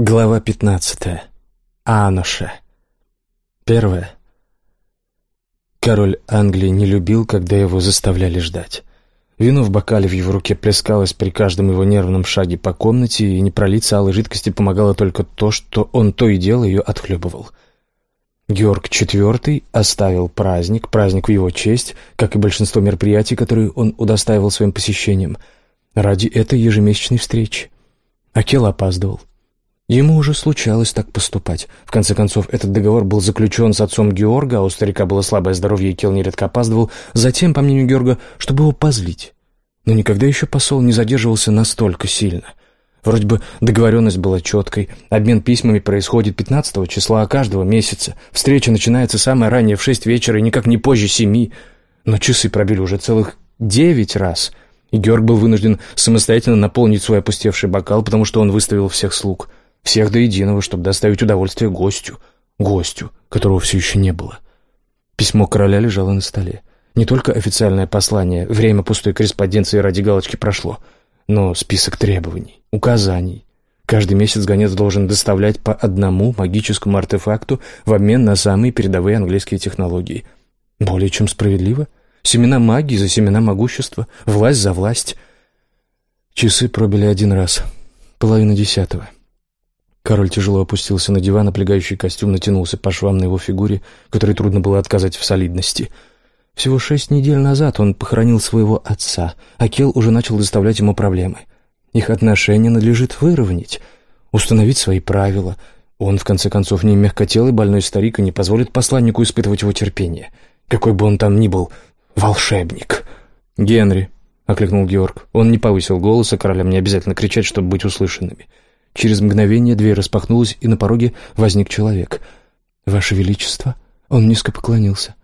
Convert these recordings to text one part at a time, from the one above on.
Глава 15. Аноша. Первое. Король Англии не любил, когда его заставляли ждать. Вино в бокале в его руке плескалось при каждом его нервном шаге по комнате, и не пролиться алой жидкости помогало только то, что он то и дело ее отхлебывал. Георг IV оставил праздник, праздник в его честь, как и большинство мероприятий, которые он удостаивал своим посещением, ради этой ежемесячной встречи. Акел опаздывал. Ему уже случалось так поступать. В конце концов, этот договор был заключен с отцом Георга, а у старика было слабое здоровье, и Кел нередко опаздывал, затем, по мнению Георга, чтобы его позлить. Но никогда еще посол не задерживался настолько сильно. Вроде бы договоренность была четкой, обмен письмами происходит 15 числа каждого месяца, встреча начинается самое раннее в 6 вечера и никак не позже 7, но часы пробили уже целых 9 раз, и Георг был вынужден самостоятельно наполнить свой опустевший бокал, потому что он выставил всех слуг — всех до единого, чтобы доставить удовольствие гостю. Гостю, которого все еще не было. Письмо короля лежало на столе. Не только официальное послание, время пустой корреспонденции ради галочки прошло, но список требований, указаний. Каждый месяц гонец должен доставлять по одному магическому артефакту в обмен на самые передовые английские технологии. Более чем справедливо. Семена магии за семена могущества, власть за власть. Часы пробили один раз, половина десятого. Король тяжело опустился на диван, облегающий костюм натянулся по швам на его фигуре, которой трудно было отказать в солидности. Всего шесть недель назад он похоронил своего отца, а Кел уже начал доставлять ему проблемы. Их отношения надлежит выровнять, установить свои правила. Он, в конце концов, не мягкотелый больной старик и не позволит посланнику испытывать его терпение. Какой бы он там ни был, волшебник. «Генри», — окликнул Георг. Он не повысил голоса, королям не обязательно кричать, чтобы быть услышанными. Через мгновение дверь распахнулась, и на пороге возник человек. «Ваше Величество!» Он низко поклонился.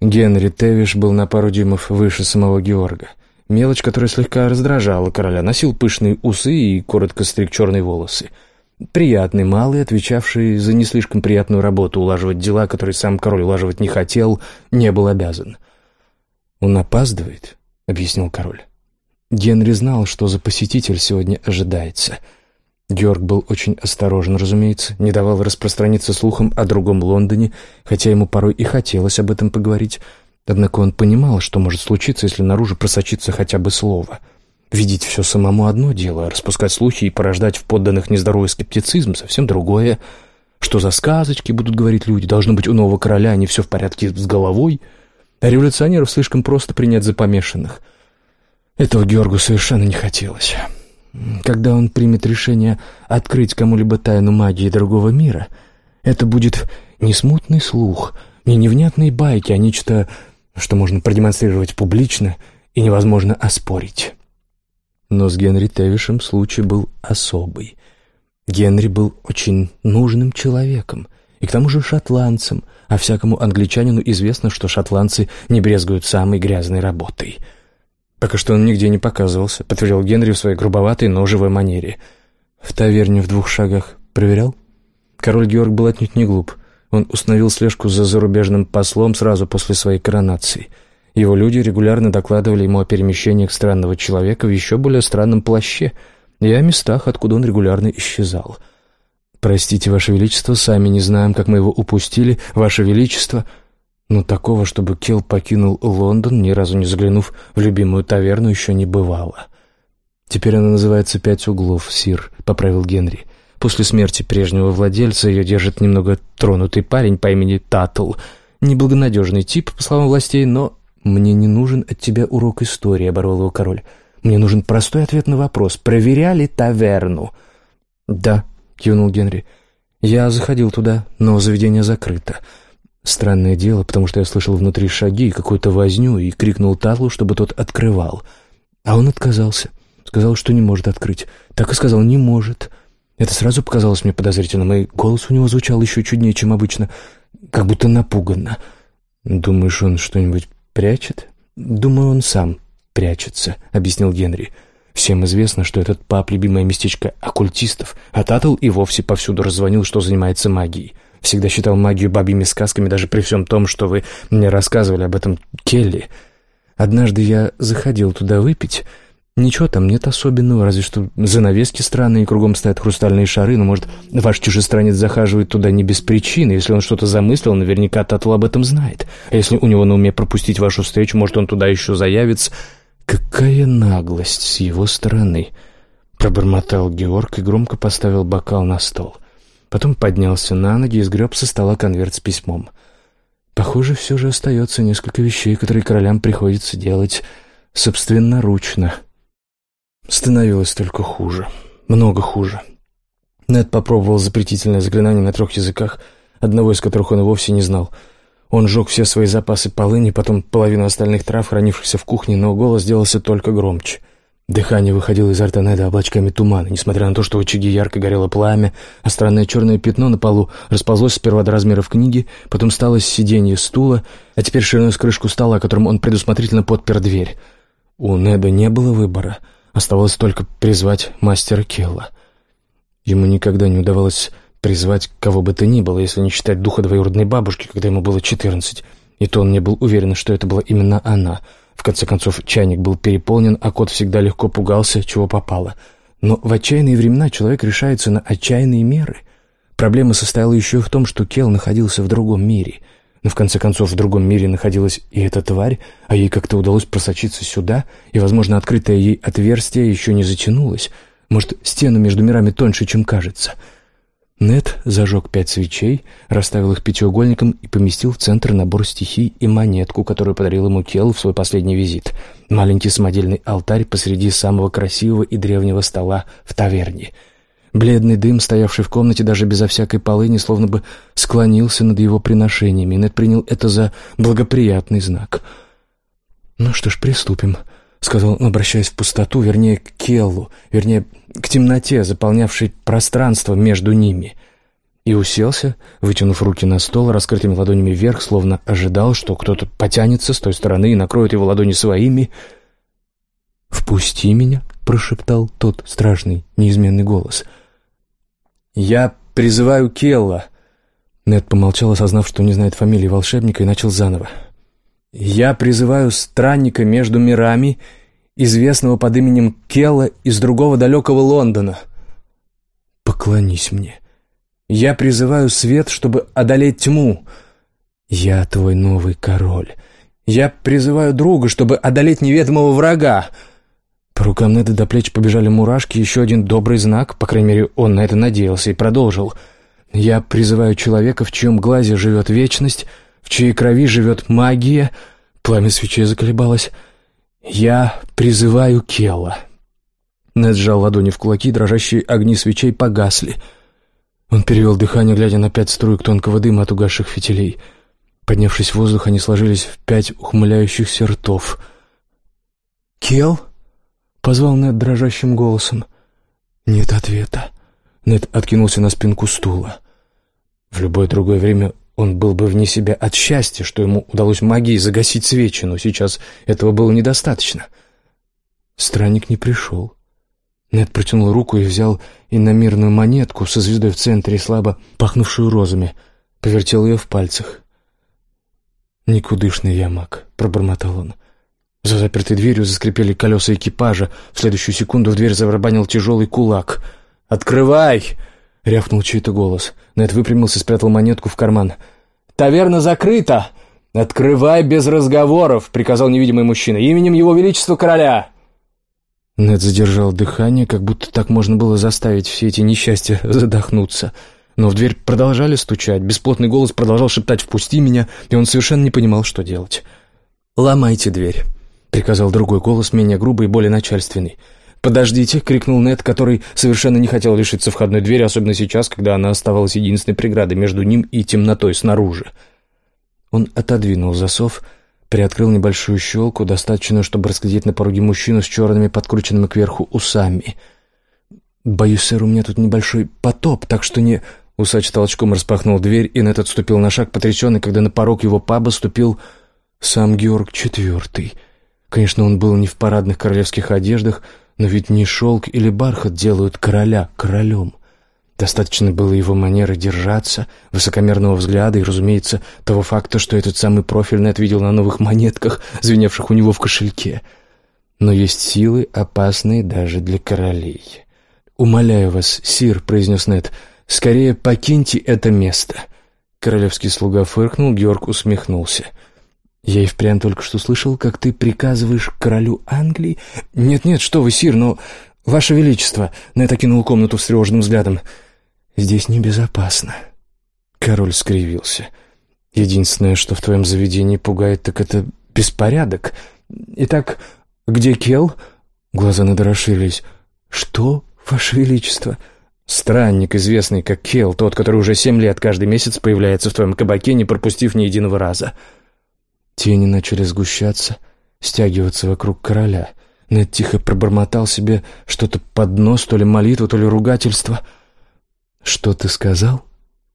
Генри Тевиш был на пару дюймов выше самого Георга. Мелочь, которая слегка раздражала короля, носил пышные усы и коротко стриг черные волосы. Приятный, малый, отвечавший за не слишком приятную работу улаживать дела, которые сам король улаживать не хотел, не был обязан. «Он опаздывает», — объяснил король. Генри знал, что за посетитель сегодня ожидается — Георг был очень осторожен, разумеется, не давал распространиться слухам о другом Лондоне, хотя ему порой и хотелось об этом поговорить. Однако он понимал, что может случиться, если наружу просочится хотя бы слово. Видеть все самому одно дело, а распускать слухи и порождать в подданных нездоровый скептицизм — совсем другое. Что за сказочки, будут говорить люди, должно быть у нового короля, не все в порядке с головой. А революционеров слишком просто принять за помешанных. Этого Георгу совершенно не хотелось. Когда он примет решение открыть кому-либо тайну магии другого мира, это будет не смутный слух, не невнятные байки, а нечто, что можно продемонстрировать публично и невозможно оспорить. Но с Генри Тевишем случай был особый. Генри был очень нужным человеком, и к тому же шотландцем, а всякому англичанину известно, что шотландцы не брезгуют самой грязной работой — «Пока что он нигде не показывался», — подтвердил Генри в своей грубоватой, но живой манере. «В таверне в двух шагах. Проверял?» Король Георг был отнюдь не глуп. Он установил слежку за зарубежным послом сразу после своей коронации. Его люди регулярно докладывали ему о перемещениях странного человека в еще более странном плаще и о местах, откуда он регулярно исчезал. «Простите, Ваше Величество, сами не знаем, как мы его упустили. Ваше Величество...» Но такого, чтобы Келл покинул Лондон, ни разу не заглянув в любимую таверну, еще не бывало. «Теперь она называется «Пять углов», сир», — поправил Генри. После смерти прежнего владельца ее держит немного тронутый парень по имени Татл. Неблагонадежный тип, по словам властей, но... «Мне не нужен от тебя урок истории», — оборвал его король. «Мне нужен простой ответ на вопрос. Проверяли таверну?» «Да», — кивнул Генри. «Я заходил туда, но заведение закрыто». Странное дело, потому что я слышал внутри шаги, какую-то возню и крикнул Татлу, чтобы тот открывал. А он отказался. Сказал, что не может открыть. Так и сказал, не может. Это сразу показалось мне подозрительным, и голос у него звучал еще чуднее, чем обычно, как будто напуганно. «Думаешь, он что-нибудь прячет?» «Думаю, он сам прячется», — объяснил Генри. «Всем известно, что этот пап — любимое местечко оккультистов, а Татл и вовсе повсюду раззвонил, что занимается магией. Всегда считал магию бабьими сказками, даже при всем том, что вы мне рассказывали об этом Келли. Однажды я заходил туда выпить, Ничего там нет особенного, разве что занавески странные, кругом стоят хрустальные шары, но, может, ваш чужестранец захаживает туда не без причины. Если он что-то замыслил, наверняка Татл об этом знает. А если у него на уме пропустить вашу встречу, может, он туда еще заявится. Какая наглость с его стороны!» Пробормотал Георг и громко поставил бокал на стол. Потом поднялся на ноги и сгреб со стола конверт с письмом. Похоже, все же остается несколько вещей, которые королям приходится делать собственноручно. Становилось только хуже. Много хуже. Нед попробовал запретительное заклинание на трех языках, одного из которых он и вовсе не знал. Он сжег все свои запасы полыни, потом половину остальных трав, хранившихся в кухне, но голос сделался только громче. Дыхание выходило изо рта Неда облачками тумана, несмотря на то, что в очаге ярко горело пламя, а странное черное пятно на полу расползлось сперва до размеров книги, потом стало сиденье стула, а теперь шириной с крышку стола, которым он предусмотрительно подпер дверь. У Неда не было выбора — Оставалось только призвать мастера Келла. Ему никогда не удавалось призвать кого бы то ни было, если не считать духа двоюродной бабушки, когда ему было четырнадцать. И то он не был уверен, что это была именно она. В конце концов, чайник был переполнен, а кот всегда легко пугался, чего попало. Но в отчаянные времена человек решается на отчаянные меры. Проблема состояла еще в том, что Кел находился в другом мире — но в конце концов в другом мире находилась и эта тварь, а ей как-то удалось просочиться сюда, и, возможно, открытое ей отверстие еще не затянулось. Может, стены между мирами тоньше, чем кажется. Нет зажег пять свечей, расставил их пятиугольником и поместил в центр набор стихий и монетку, которую подарил ему Кел в свой последний визит. Маленький самодельный алтарь посреди самого красивого и древнего стола в таверне — Бледный дым, стоявший в комнате даже безо всякой полыни, словно бы склонился над его приношениями, Нед принял это за благоприятный знак. «Ну что ж, приступим», — сказал он, обращаясь в пустоту, вернее, к Келлу, вернее, к темноте, заполнявшей пространство между ними. И уселся, вытянув руки на стол, раскрытыми ладонями вверх, словно ожидал, что кто-то потянется с той стороны и накроет его ладони своими. «Впусти меня», — прошептал тот страшный, неизменный голос — «Я призываю Келла». Нед помолчал, осознав, что не знает фамилии волшебника, и начал заново. «Я призываю странника между мирами, известного под именем Келла из другого далекого Лондона. Поклонись мне. Я призываю свет, чтобы одолеть тьму. Я твой новый король. Я призываю друга, чтобы одолеть неведомого врага». По рукам Неда до плеч побежали мурашки, еще один добрый знак, по крайней мере, он на это надеялся и продолжил. «Я призываю человека, в чьем глазе живет вечность, в чьей крови живет магия». Пламя свечей заколебалось. «Я призываю Келла». Нед сжал ладони в кулаки, дрожащие огни свечей погасли. Он перевел дыхание, глядя на пять струек тонкого дыма от угасших фитилей. Поднявшись в воздух, они сложились в пять ухмыляющихся ртов. «Келл?» Позвал Нед дрожащим голосом. Нет ответа. Нед откинулся на спинку стула. В любое другое время он был бы вне себя от счастья, что ему удалось магией загасить свечи, но сейчас этого было недостаточно. Странник не пришел. Нед протянул руку и взял иномирную монетку со звездой в центре, слабо пахнувшую розами, повертел ее в пальцах. «Никудышный я маг», — пробормотал он. За запертой дверью заскрипели колеса экипажа. В следующую секунду в дверь забарабанил тяжелый кулак. «Открывай!» — рявкнул чей-то голос. Нед выпрямился и спрятал монетку в карман. «Таверна закрыта! Открывай без разговоров!» — приказал невидимый мужчина. «Именем его величества короля!» Нед задержал дыхание, как будто так можно было заставить все эти несчастья задохнуться. Но в дверь продолжали стучать, бесплотный голос продолжал шептать «впусти меня», и он совершенно не понимал, что делать. «Ломайте дверь» приказал другой голос, менее грубый и более начальственный. «Подождите!» — крикнул Нед, который совершенно не хотел лишиться входной двери, особенно сейчас, когда она оставалась единственной преградой между ним и темнотой снаружи. Он отодвинул засов, приоткрыл небольшую щелку, достаточную, чтобы разглядеть на пороге мужчину с черными подкрученными кверху усами. «Боюсь, сэр, у меня тут небольшой потоп, так что не...» Усач толчком распахнул дверь, и Нед отступил на шаг, потрясенный, когда на порог его паба ступил сам Георг Четвертый — Конечно, он был не в парадных королевских одеждах, но ведь не шелк или бархат делают короля королем. Достаточно было его манеры держаться, высокомерного взгляда и, разумеется, того факта, что этот самый профиль Нед видел на новых монетках, звеневших у него в кошельке. Но есть силы, опасные даже для королей. «Умоляю вас, сир», — произнес Нед, — «скорее покиньте это место». Королевский слуга фыркнул, Георг усмехнулся. «Я и впрямь только что слышал, как ты приказываешь королю Англии...» «Нет-нет, что вы, сир, но... Ваше Величество...» Нед окинул комнату встревоженным взглядом. «Здесь небезопасно». Король скривился. «Единственное, что в твоем заведении пугает, так это беспорядок. Итак, где Кел?» Глаза Неда расширились. «Что, Ваше Величество?» Странник, известный как Кел, тот, который уже семь лет каждый месяц появляется в твоем кабаке, не пропустив ни единого раза. Тени начали сгущаться, стягиваться вокруг короля. Нед тихо пробормотал себе что-то под нос, то ли молитву, то ли ругательство. «Что ты сказал?»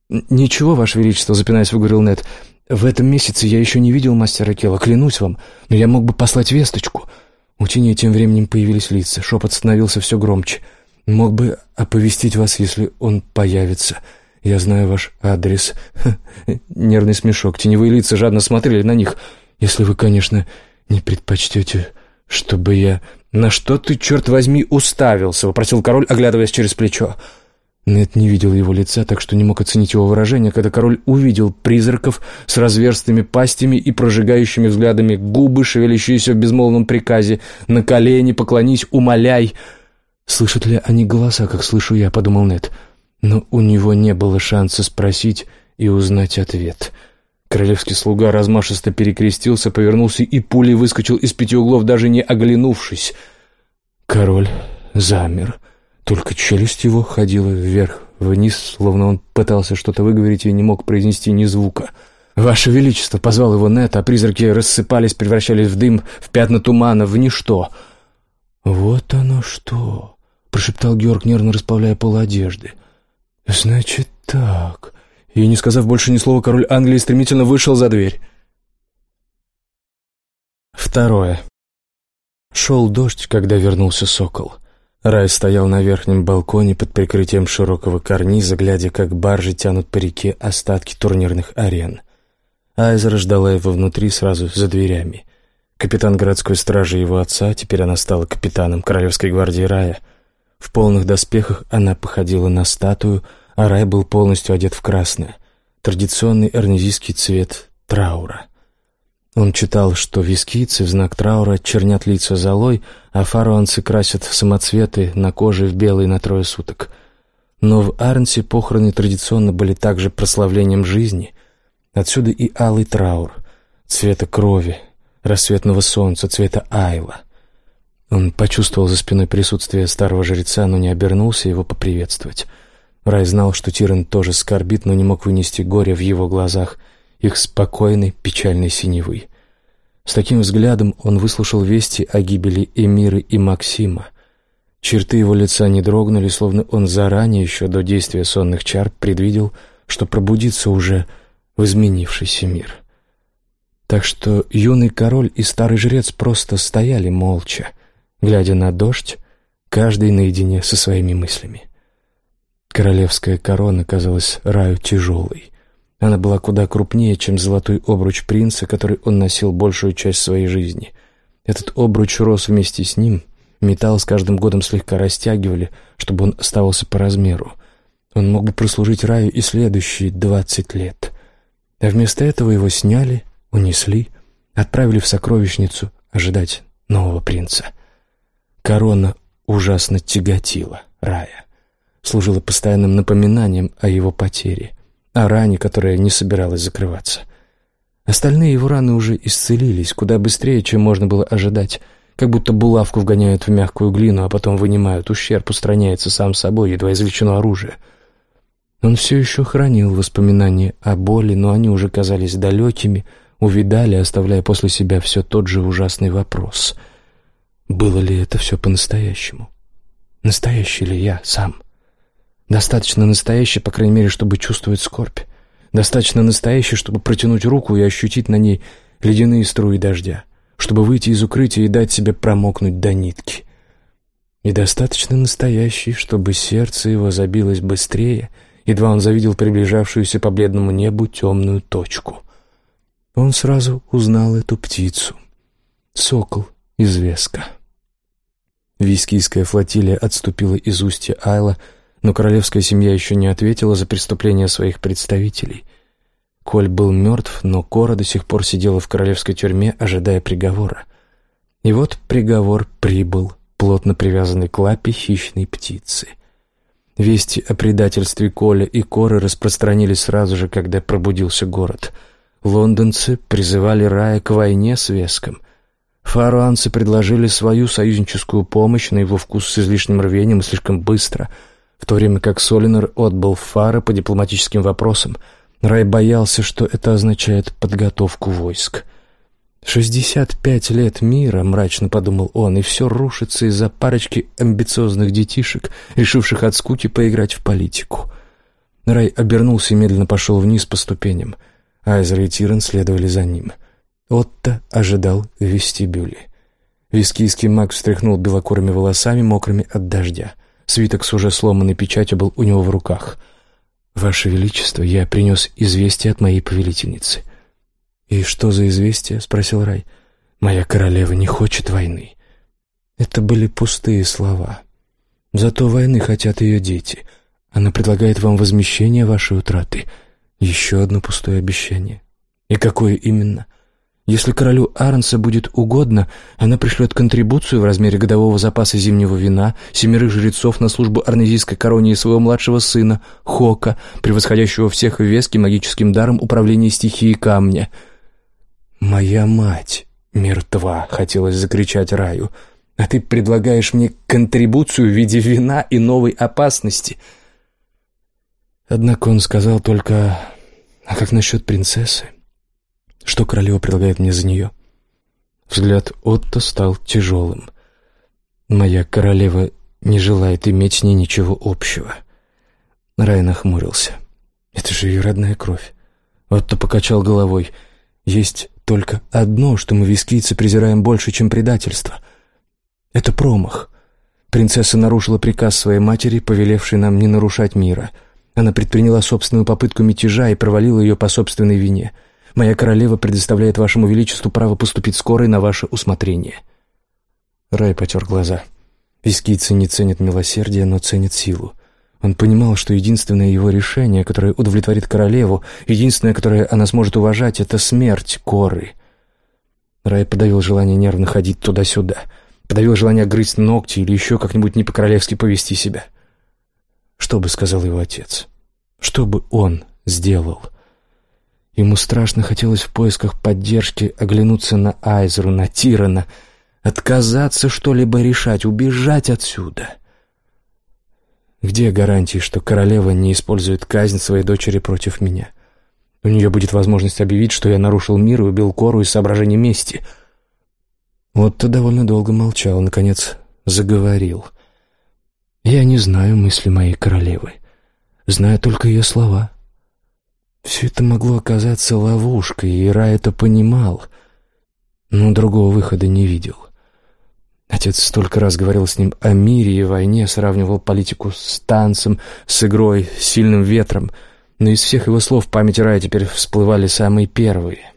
«Ничего, Ваше Величество», — запинаясь, выговорил Нед. «В этом месяце я еще не видел мастера Кела, клянусь вам, но я мог бы послать весточку». У теней тем временем появились лица, шепот становился все громче — Мог бы оповестить вас, если он появится. Я знаю ваш адрес. Нервный смешок. Теневые лица жадно смотрели на них. Если вы, конечно, не предпочтете, чтобы я... «На что ты, черт возьми, уставился?» — вопросил король, оглядываясь через плечо. Нет не видел его лица, так что не мог оценить его выражение, когда король увидел призраков с разверстыми пастями и прожигающими взглядами губы, шевелящиеся в безмолвном приказе «На колени, поклонись, умоляй!» «Слышат ли они голоса, как слышу я?» — подумал Нет. Но у него не было шанса спросить и узнать ответ. Королевский слуга размашисто перекрестился, повернулся и пулей выскочил из пяти углов, даже не оглянувшись. Король замер. Только челюсть его ходила вверх-вниз, словно он пытался что-то выговорить и не мог произнести ни звука. «Ваше Величество!» — позвал его Нет, а призраки рассыпались, превращались в дым, в пятна тумана, в ничто. «Вот оно что!» — прошептал Георг, нервно расправляя полы одежды. «Значит так...» И, не сказав больше ни слова, король Англии стремительно вышел за дверь. Второе. Шел дождь, когда вернулся сокол. Рай стоял на верхнем балконе под прикрытием широкого карниза, глядя, как баржи тянут по реке остатки турнирных арен. Айзера ждала его внутри, сразу за дверями. Капитан городской стражи его отца, теперь она стала капитаном Королевской гвардии Рая — в полных доспехах она походила на статую, а Рай был полностью одет в красное, традиционный эрнезийский цвет траура. Он читал, что вискийцы в знак траура чернят лица золой, а фаруанцы красят самоцветы на коже в белый на трое суток. Но в Арнсе похороны традиционно были также прославлением жизни. Отсюда и алый траур, цвета крови, рассветного солнца, цвета айла — он почувствовал за спиной присутствие старого жреца, но не обернулся его поприветствовать. Рай знал, что Тиран тоже скорбит, но не мог вынести горя в его глазах, их спокойной, печальной синевы. С таким взглядом он выслушал вести о гибели Эмиры и Максима. Черты его лица не дрогнули, словно он заранее, еще до действия сонных чар, предвидел, что пробудится уже в изменившийся мир. Так что юный король и старый жрец просто стояли молча, глядя на дождь, каждый наедине со своими мыслями. Королевская корона казалась раю тяжелой. Она была куда крупнее, чем золотой обруч принца, который он носил большую часть своей жизни. Этот обруч рос вместе с ним, металл с каждым годом слегка растягивали, чтобы он оставался по размеру. Он мог бы прослужить раю и следующие двадцать лет. А вместо этого его сняли, унесли, отправили в сокровищницу ожидать нового принца. Корона ужасно тяготила Рая, служила постоянным напоминанием о его потере, о ране, которая не собиралась закрываться. Остальные его раны уже исцелились куда быстрее, чем можно было ожидать, как будто булавку вгоняют в мягкую глину, а потом вынимают, ущерб устраняется сам собой, едва извлечено оружие. Он все еще хранил воспоминания о боли, но они уже казались далекими, увидали, оставляя после себя все тот же ужасный вопрос — было ли это все по-настоящему? Настоящий ли я сам? Достаточно настоящий, по крайней мере, чтобы чувствовать скорбь. Достаточно настоящий, чтобы протянуть руку и ощутить на ней ледяные струи дождя, чтобы выйти из укрытия и дать себе промокнуть до нитки. И достаточно настоящий, чтобы сердце его забилось быстрее, едва он завидел приближавшуюся по бледному небу темную точку. Он сразу узнал эту птицу. Сокол из Веска. Вискийская флотилия отступила из устья Айла, но королевская семья еще не ответила за преступления своих представителей. Коль был мертв, но Кора до сих пор сидела в королевской тюрьме, ожидая приговора. И вот приговор прибыл, плотно привязанный к лапе хищной птицы. Вести о предательстве Коля и Коры распространились сразу же, когда пробудился город. Лондонцы призывали Рая к войне с Веском. Фаруанцы предложили свою союзническую помощь на его вкус с излишним рвением и слишком быстро, в то время как Солинер отбыл Фара по дипломатическим вопросам. Рай боялся, что это означает подготовку войск. «Шестьдесят пять лет мира», — мрачно подумал он, — «и все рушится из-за парочки амбициозных детишек, решивших от скуки поиграть в политику». Рай обернулся и медленно пошел вниз по ступеням. Айзер и Тиран следовали за ним. Отто ожидал в вестибюле. Вискийский маг встряхнул белокурыми волосами, мокрыми от дождя. Свиток с уже сломанной печатью был у него в руках. «Ваше Величество, я принес известие от моей повелительницы». «И что за известие?» — спросил Рай. «Моя королева не хочет войны». Это были пустые слова. Зато войны хотят ее дети. Она предлагает вам возмещение вашей утраты. Еще одно пустое обещание. И какое именно? Если королю Арнса будет угодно, она пришлет контрибуцию в размере годового запаса зимнего вина, семерых жрецов на службу арнезийской короне и своего младшего сына, Хока, превосходящего всех в веске магическим даром управления стихией камня — «Моя мать мертва!» — хотелось закричать Раю. «А ты предлагаешь мне контрибуцию в виде вина и новой опасности?» Однако он сказал только «А как насчет принцессы? Что королева предлагает мне за нее?» Взгляд Отто стал тяжелым. «Моя королева не желает иметь с ней ничего общего». Рай нахмурился. «Это же ее родная кровь». Отто покачал головой. «Есть только одно, что мы, вискийцы, презираем больше, чем предательство. Это промах. Принцесса нарушила приказ своей матери, повелевшей нам не нарушать мира. Она предприняла собственную попытку мятежа и провалила ее по собственной вине. Моя королева предоставляет вашему величеству право поступить скоро и на ваше усмотрение». Рай потер глаза. Вискийцы не ценят милосердия, но ценят силу. Он понимал, что единственное его решение, которое удовлетворит королеву, единственное, которое она сможет уважать, это смерть Коры. Рай подавил желание нервно ходить туда-сюда, подавил желание грызть ногти или еще как-нибудь не по-королевски повести себя. Что бы сказал его отец? Что бы он сделал? Ему страшно хотелось в поисках поддержки оглянуться на Айзеру, на Тирана, отказаться что-либо решать, убежать отсюда — где гарантии, что королева не использует казнь своей дочери против меня? У нее будет возможность объявить, что я нарушил мир и убил Кору из соображения мести. Вот то довольно долго молчал, наконец заговорил. Я не знаю мысли моей королевы. Знаю только ее слова. Все это могло оказаться ловушкой, и Ра это понимал, но другого выхода не видел. Отец столько раз говорил с ним о мире и войне, сравнивал политику с танцем, с игрой, с сильным ветром. Но из всех его слов в памяти Рая теперь всплывали самые первые.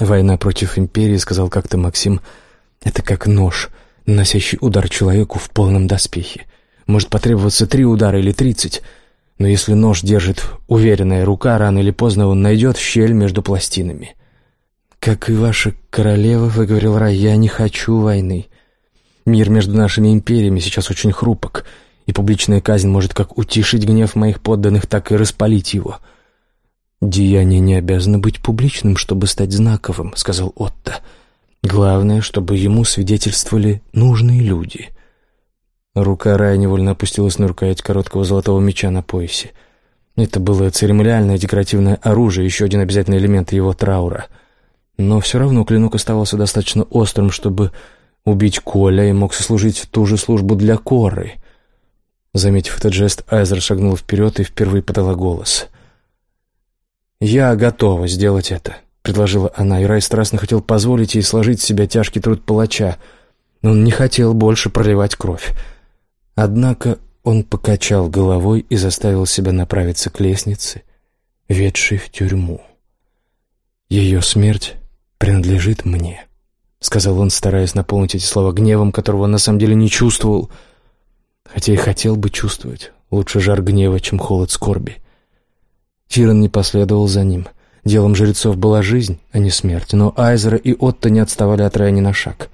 «Война против империи», — сказал как-то Максим, — «это как нож, наносящий удар человеку в полном доспехе. Может потребоваться три удара или тридцать, но если нож держит уверенная рука, рано или поздно он найдет щель между пластинами». «Как и ваша королева, — выговорил Рай, — я не хочу войны. Мир между нашими империями сейчас очень хрупок, и публичная казнь может как утишить гнев моих подданных, так и распалить его». «Деяние не обязано быть публичным, чтобы стать знаковым», — сказал Отто. «Главное, чтобы ему свидетельствовали нужные люди». Рука Рая невольно опустилась на рукоять короткого золотого меча на поясе. Это было церемониальное декоративное оружие, еще один обязательный элемент его траура — но все равно клинок оставался достаточно острым, чтобы убить Коля и мог сослужить ту же службу для Коры. Заметив этот жест, Айзер шагнул вперед и впервые подала голос. «Я готова сделать это», — предложила она, и Рай страстно хотел позволить ей сложить в себя тяжкий труд палача, но он не хотел больше проливать кровь. Однако он покачал головой и заставил себя направиться к лестнице, ведшей в тюрьму. Ее смерть принадлежит мне. — сказал он, стараясь наполнить эти слова гневом, которого он на самом деле не чувствовал, хотя и хотел бы чувствовать. Лучше жар гнева, чем холод скорби. Тиран не последовал за ним. Делом жрецов была жизнь, а не смерть, но Айзера и Отто не отставали от Рая на шаг.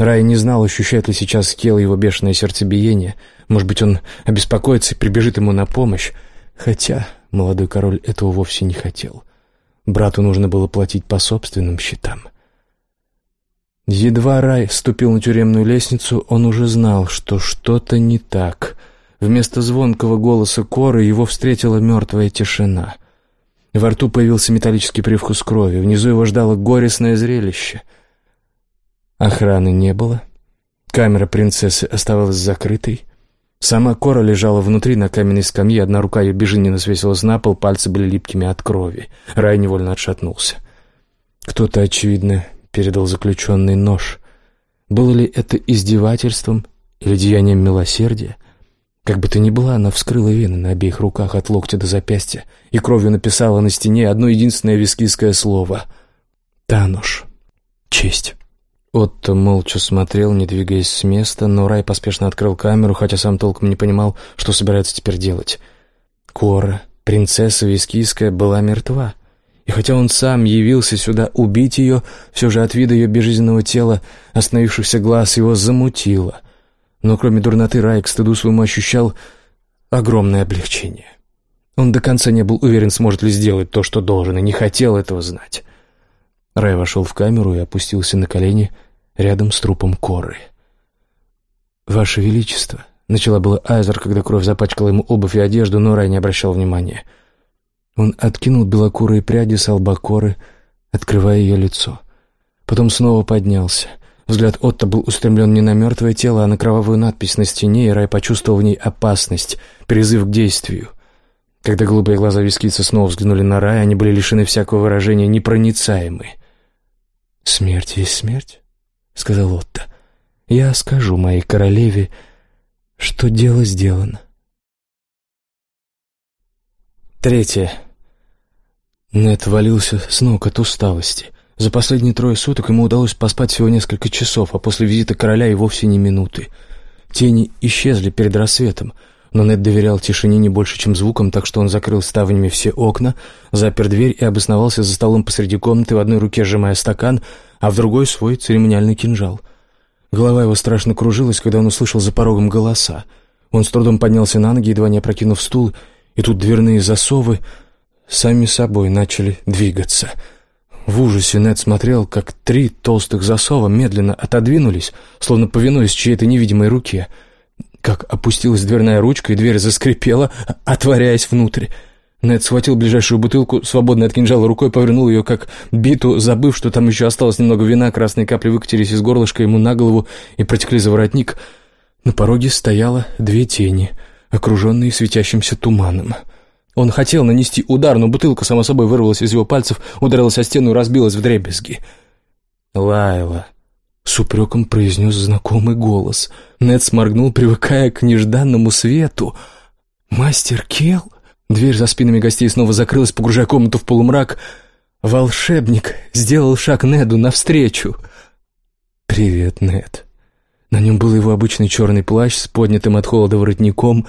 Рай не знал, ощущает ли сейчас Кел его бешеное сердцебиение. Может быть, он обеспокоится и прибежит ему на помощь. Хотя молодой король этого вовсе не хотел. Брату нужно было платить по собственным счетам. Едва Рай ступил на тюремную лестницу, он уже знал, что что-то не так. Вместо звонкого голоса Коры его встретила мертвая тишина. Во рту появился металлический привкус крови, внизу его ждало горестное зрелище. Охраны не было. Камера принцессы оставалась закрытой. Сама Кора лежала внутри на каменной скамье, одна рука ее безжизненно свесилась на пол, пальцы были липкими от крови. Рай невольно отшатнулся. Кто-то, очевидно, передал заключенный нож. Было ли это издевательством или деянием милосердия? Как бы то ни было, она вскрыла вены на обеих руках от локтя до запястья и кровью написала на стене одно единственное вискийское слово — «Тануш». Честь. Отто молча смотрел, не двигаясь с места, но Рай поспешно открыл камеру, хотя сам толком не понимал, что собирается теперь делать. Кора, принцесса Вискийская, была мертва. И хотя он сам явился сюда убить ее, все же от вида ее безжизненного тела, остановившихся глаз, его замутило. Но кроме дурноты Рай к стыду своему ощущал огромное облегчение. Он до конца не был уверен, сможет ли сделать то, что должен, и не хотел этого знать. Рай вошел в камеру и опустился на колени рядом с трупом Коры. «Ваше Величество», — начала была Айзер, когда кровь запачкала ему обувь и одежду, но Рай не обращал внимания. Он откинул белокурые пряди с лба Коры, открывая ее лицо. Потом снова поднялся. Взгляд Отто был устремлен не на мертвое тело, а на кровавую надпись на стене, и Рай почувствовал в ней опасность, призыв к действию — когда голубые глаза вискицы снова взглянули на рай, они были лишены всякого выражения, непроницаемы. «Смерть есть смерть», — сказал Отто. «Я скажу моей королеве, что дело сделано». Третье. Нет валился с ног от усталости. За последние трое суток ему удалось поспать всего несколько часов, а после визита короля и вовсе не минуты. Тени исчезли перед рассветом — но Нед доверял тишине не больше, чем звукам, так что он закрыл ставнями все окна, запер дверь и обосновался за столом посреди комнаты, в одной руке сжимая стакан, а в другой свой церемониальный кинжал. Голова его страшно кружилась, когда он услышал за порогом голоса. Он с трудом поднялся на ноги, едва не опрокинув стул, и тут дверные засовы сами собой начали двигаться. В ужасе Нед смотрел, как три толстых засова медленно отодвинулись, словно повинуясь чьей-то невидимой руке — как опустилась дверная ручка, и дверь заскрипела, отворяясь внутрь. Нед схватил ближайшую бутылку, свободно от кинжала рукой повернул ее как биту, забыв, что там еще осталось немного вина, красные капли выкатились из горлышка ему на голову и протекли за воротник. На пороге стояло две тени, окруженные светящимся туманом. Он хотел нанести удар, но бутылка само собой вырвалась из его пальцев, ударилась о стену и разбилась в дребезги. «Лайла», с упреком произнес знакомый голос. Нед сморгнул, привыкая к нежданному свету. «Мастер Келл?» Дверь за спинами гостей снова закрылась, погружая комнату в полумрак. Волшебник сделал шаг Неду навстречу. «Привет, Нед». На нем был его обычный черный плащ с поднятым от холода воротником.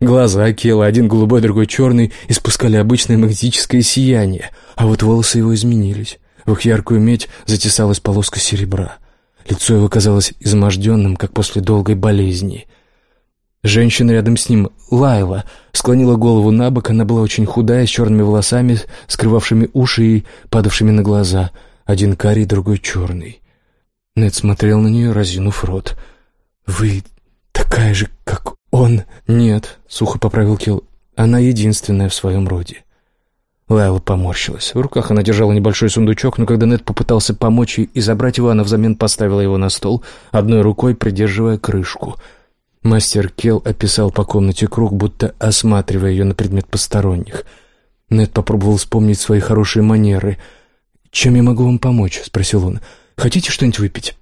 Глаза Келла, один голубой, другой черный, испускали обычное магнетическое сияние, а вот волосы его изменились. В их яркую медь затесалась полоска серебра. Лицо его казалось изможденным, как после долгой болезни. Женщина рядом с ним, Лайла, склонила голову на бок, она была очень худая, с черными волосами, скрывавшими уши и падавшими на глаза, один карий, другой черный. Нед смотрел на нее, разинув рот. «Вы такая же, как он?» «Нет», — сухо поправил Килл, — «она единственная в своем роде». Лайла поморщилась. В руках она держала небольшой сундучок, но когда Нед попытался помочь ей и забрать его, она взамен поставила его на стол, одной рукой придерживая крышку. Мастер Келл описал по комнате круг, будто осматривая ее на предмет посторонних. Нед попробовал вспомнить свои хорошие манеры. «Чем я могу вам помочь?» — спросил он. «Хотите что-нибудь выпить?»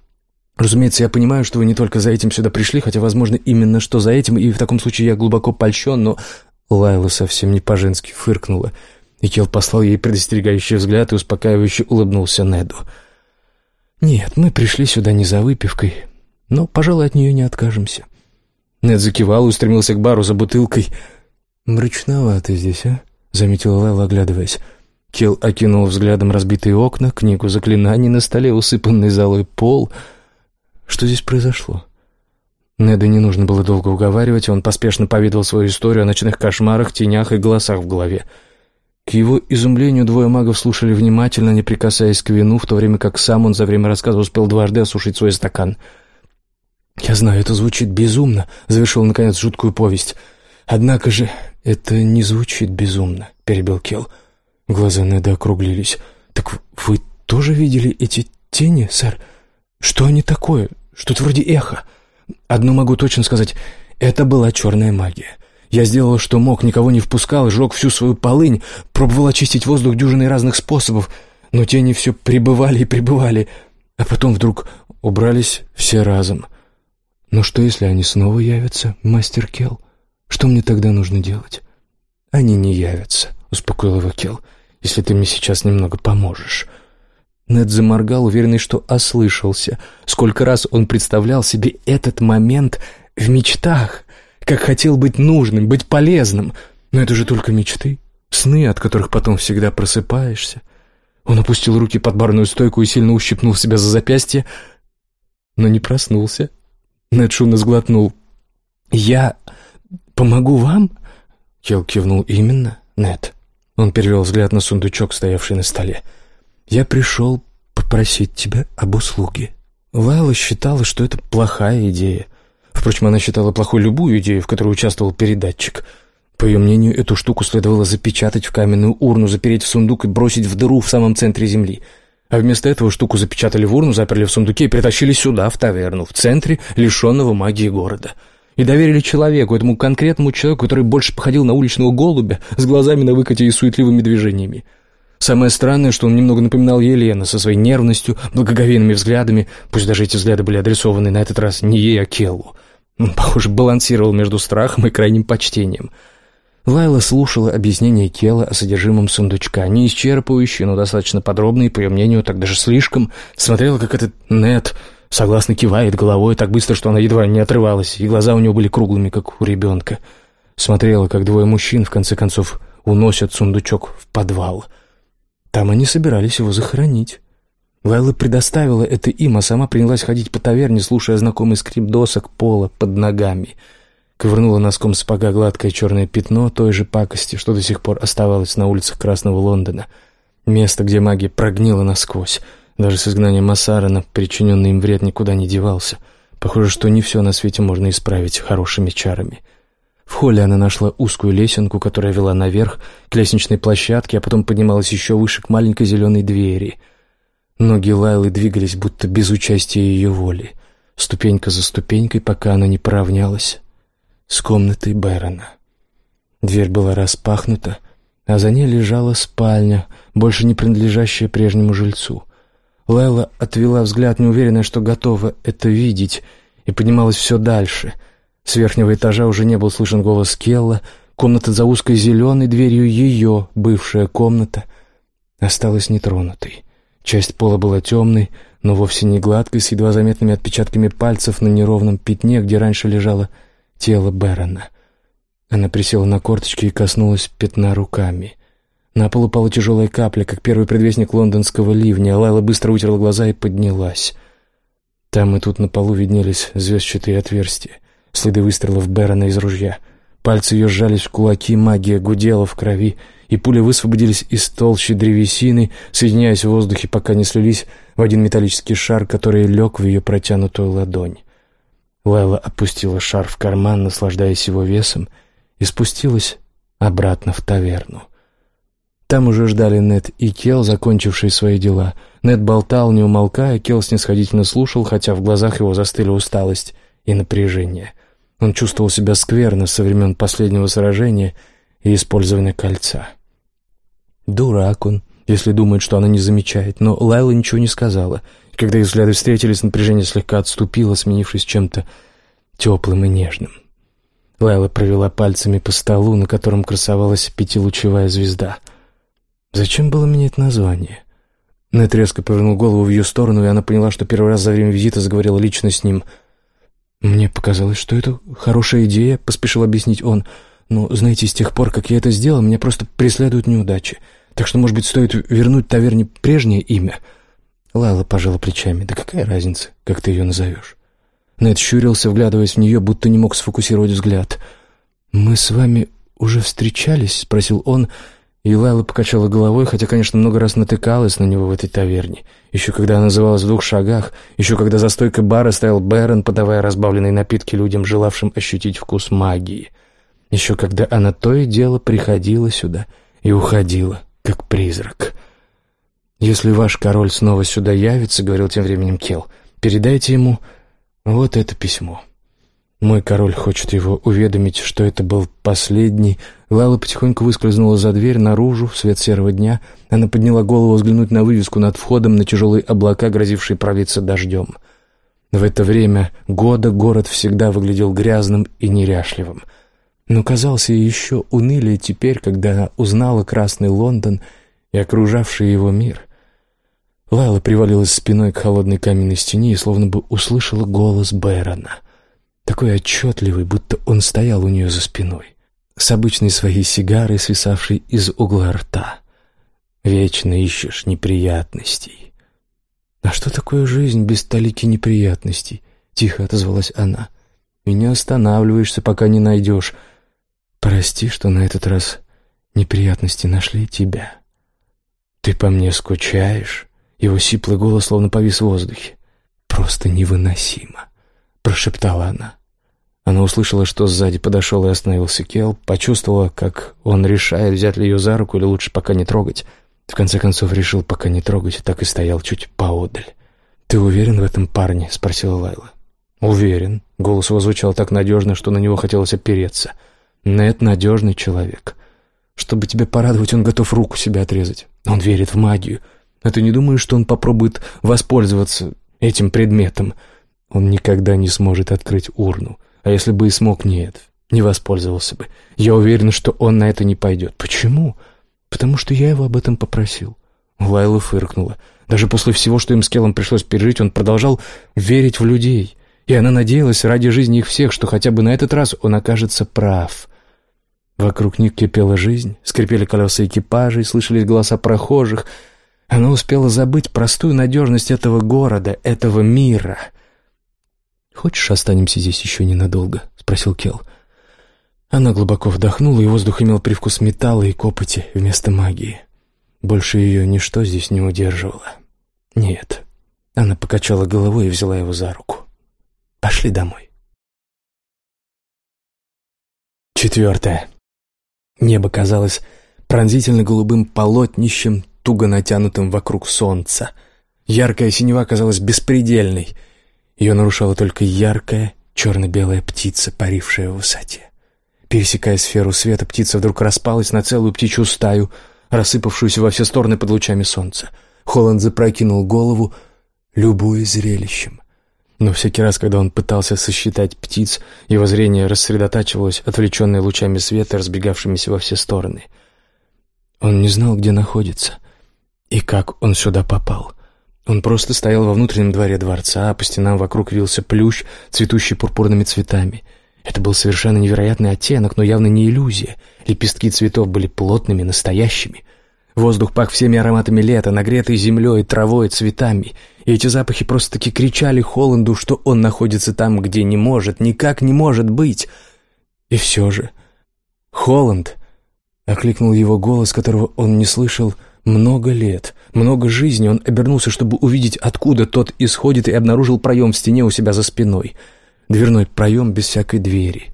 «Разумеется, я понимаю, что вы не только за этим сюда пришли, хотя, возможно, именно что за этим, и в таком случае я глубоко польщен, но...» Лайла совсем не по-женски фыркнула — и Кел послал ей предостерегающий взгляд и успокаивающе улыбнулся Неду. «Нет, мы пришли сюда не за выпивкой, но, пожалуй, от нее не откажемся». Нед закивал и устремился к бару за бутылкой. «Мрачновато здесь, а?» — заметила Лайла, оглядываясь. Кел окинул взглядом разбитые окна, книгу заклинаний на столе, усыпанный золой пол. Что здесь произошло? Неда не нужно было долго уговаривать, он поспешно поведал свою историю о ночных кошмарах, тенях и голосах в голове. К его изумлению двое магов слушали внимательно, не прикасаясь к вину, в то время как сам он за время рассказа успел дважды осушить свой стакан. «Я знаю, это звучит безумно», — завершил, наконец, жуткую повесть. «Однако же это не звучит безумно», — перебил Келл. Глаза Неда округлились. «Так вы тоже видели эти тени, сэр? Что они такое? Что-то вроде эха?» Одно могу точно сказать, это была черная магия. Я сделал, что мог, никого не впускал, сжег всю свою полынь, пробовал очистить воздух дюжиной разных способов, но тени все прибывали и прибывали, а потом вдруг убрались все разом. Но что, если они снова явятся, мастер Келл? Что мне тогда нужно делать? Они не явятся, успокоил его Келл, если ты мне сейчас немного поможешь. Нед заморгал, уверенный, что ослышался. Сколько раз он представлял себе этот момент в мечтах, как хотел быть нужным, быть полезным. Но это же только мечты, сны, от которых потом всегда просыпаешься. Он опустил руки под барную стойку и сильно ущипнул себя за запястье, но не проснулся. Нед шумно сглотнул. «Я помогу вам?» Келл кивнул именно. «Нед». Он перевел взгляд на сундучок, стоявший на столе. «Я я пришел попросить тебя об услуге». Лайла считала, что это плохая идея. Впрочем, она считала плохой любую идею, в которой участвовал передатчик. По ее мнению, эту штуку следовало запечатать в каменную урну, запереть в сундук и бросить в дыру в самом центре земли. А вместо этого штуку запечатали в урну, заперли в сундуке и притащили сюда, в таверну, в центре лишенного магии города. И доверили человеку, этому конкретному человеку, который больше походил на уличного голубя, с глазами на выкате и суетливыми движениями. Самое странное, что он немного напоминал Елену со своей нервностью, благоговейными взглядами, пусть даже эти взгляды были адресованы на этот раз не ей, а Келлу. Он, похоже, балансировал между страхом и крайним почтением. Лайла слушала объяснения Келла о содержимом сундучка, не исчерпывающие, но достаточно подробные, по ее мнению, так даже слишком. Смотрела, как этот Нет согласно кивает головой так быстро, что она едва не отрывалась, и глаза у него были круглыми, как у ребенка. Смотрела, как двое мужчин, в конце концов, уносят сундучок в подвал — там они собирались его захоронить. Лайла предоставила это им, а сама принялась ходить по таверне, слушая знакомый скрип досок пола под ногами. Ковырнула носком сапога гладкое черное пятно той же пакости, что до сих пор оставалось на улицах Красного Лондона. Место, где магия прогнила насквозь. Даже с изгнанием Массарана причиненный им вред никуда не девался. Похоже, что не все на свете можно исправить хорошими чарами. — в холле она нашла узкую лесенку, которая вела наверх, к лестничной площадке, а потом поднималась еще выше к маленькой зеленой двери. Ноги Лайлы двигались, будто без участия ее воли, ступенька за ступенькой, пока она не поравнялась с комнатой Бэрона. Дверь была распахнута, а за ней лежала спальня, больше не принадлежащая прежнему жильцу. Лайла отвела взгляд, неуверенная, что готова это видеть, и поднималась все дальше — с верхнего этажа уже не был слышен голос Келла. Комната за узкой зеленой дверью ее, бывшая комната, осталась нетронутой. Часть пола была темной, но вовсе не гладкой, с едва заметными отпечатками пальцев на неровном пятне, где раньше лежало тело Бэрона. Она присела на корточки и коснулась пятна руками. На пол упала тяжелая капля, как первый предвестник лондонского ливня. Лайла быстро утерла глаза и поднялась. Там и тут на полу виднелись звездчатые отверстия следы выстрелов Бэрона из ружья. Пальцы ее сжались в кулаки, магия гудела в крови, и пули высвободились из толщи древесины, соединяясь в воздухе, пока не слились в один металлический шар, который лег в ее протянутую ладонь. Лайла опустила шар в карман, наслаждаясь его весом, и спустилась обратно в таверну. Там уже ждали Нед и Кел, закончившие свои дела. Нед болтал, не умолкая, Кел снисходительно слушал, хотя в глазах его застыли усталость и напряжение. Он чувствовал себя скверно со времен последнего сражения и использования кольца. Дурак он, если думает, что она не замечает, но Лайла ничего не сказала. Когда их взгляды встретились, напряжение слегка отступило, сменившись чем-то теплым и нежным. Лайла провела пальцами по столу, на котором красовалась пятилучевая звезда. Зачем было менять название? Нед резко повернул голову в ее сторону, и она поняла, что первый раз за время визита заговорила лично с ним. «Мне показалось, что это хорошая идея», — поспешил объяснить он. «Но, знаете, с тех пор, как я это сделал, меня просто преследуют неудачи. Так что, может быть, стоит вернуть таверне прежнее имя?» Лайла пожала плечами. «Да какая разница, как ты ее назовешь?» Нед щурился, вглядываясь в нее, будто не мог сфокусировать взгляд. «Мы с вами уже встречались?» — спросил он, и Лайла покачала головой, хотя, конечно, много раз натыкалась на него в этой таверне. Еще когда она называлась в двух шагах, еще когда за стойкой бара стоял Бэрон, подавая разбавленные напитки людям, желавшим ощутить вкус магии. Еще когда она то и дело приходила сюда и уходила, как призрак. «Если ваш король снова сюда явится, — говорил тем временем Кел, — передайте ему вот это письмо». Мой король хочет его уведомить, что это был последний. Лала потихоньку выскользнула за дверь наружу в свет серого дня. Она подняла голову взглянуть на вывеску над входом на тяжелые облака, грозившие пролиться дождем. В это время года город всегда выглядел грязным и неряшливым. Но казался еще унылее теперь, когда она узнала Красный Лондон и окружавший его мир. Лайла привалилась спиной к холодной каменной стене и словно бы услышала голос Бэрона — такой отчетливый, будто он стоял у нее за спиной, с обычной своей сигарой, свисавшей из угла рта. Вечно ищешь неприятностей. «А что такое жизнь без толики неприятностей?» — тихо отозвалась она. «И не останавливаешься, пока не найдешь. Прости, что на этот раз неприятности нашли тебя. Ты по мне скучаешь?» Его сиплый голос словно повис в воздухе. «Просто невыносимо. — прошептала она. Она услышала, что сзади подошел и остановился Кел, почувствовала, как он решает, взять ли ее за руку или лучше пока не трогать. В конце концов решил пока не трогать, так и стоял чуть поодаль. «Ты уверен в этом парне?» — спросила Лайла. «Уверен». Голос его звучал так надежно, что на него хотелось опереться. «Нет, надежный человек. Чтобы тебя порадовать, он готов руку себе отрезать. Он верит в магию. А ты не думаешь, что он попробует воспользоваться этим предметом?» Он никогда не сможет открыть урну. А если бы и смог, нет, не воспользовался бы. Я уверен, что он на это не пойдет. Почему? Потому что я его об этом попросил. Лайла фыркнула. Даже после всего, что им с Келлом пришлось пережить, он продолжал верить в людей. И она надеялась ради жизни их всех, что хотя бы на этот раз он окажется прав. Вокруг них кипела жизнь, скрипели колеса экипажей, слышались голоса прохожих. Она успела забыть простую надежность этого города, этого мира — «Хочешь, останемся здесь еще ненадолго?» — спросил Кел. Она глубоко вдохнула, и воздух имел привкус металла и копоти вместо магии. Больше ее ничто здесь не удерживало. «Нет». Она покачала головой и взяла его за руку. «Пошли домой». Четвертое. Небо казалось пронзительно голубым полотнищем, туго натянутым вокруг солнца. Яркая синева казалась беспредельной — ее нарушала только яркая черно-белая птица, парившая в высоте. Пересекая сферу света, птица вдруг распалась на целую птичью стаю, рассыпавшуюся во все стороны под лучами солнца. Холланд запрокинул голову, любуясь зрелищем. Но всякий раз, когда он пытался сосчитать птиц, его зрение рассредотачивалось, отвлеченное лучами света, разбегавшимися во все стороны. Он не знал, где находится и как он сюда попал — он просто стоял во внутреннем дворе дворца, а по стенам вокруг вился плющ, цветущий пурпурными цветами. Это был совершенно невероятный оттенок, но явно не иллюзия. Лепестки цветов были плотными, настоящими. Воздух пах всеми ароматами лета, нагретой землей, травой, цветами. И эти запахи просто-таки кричали Холланду, что он находится там, где не может, никак не может быть. И все же... «Холланд!» — окликнул его голос, которого он не слышал — много лет, много жизни он обернулся, чтобы увидеть, откуда тот исходит, и обнаружил проем в стене у себя за спиной. Дверной проем без всякой двери.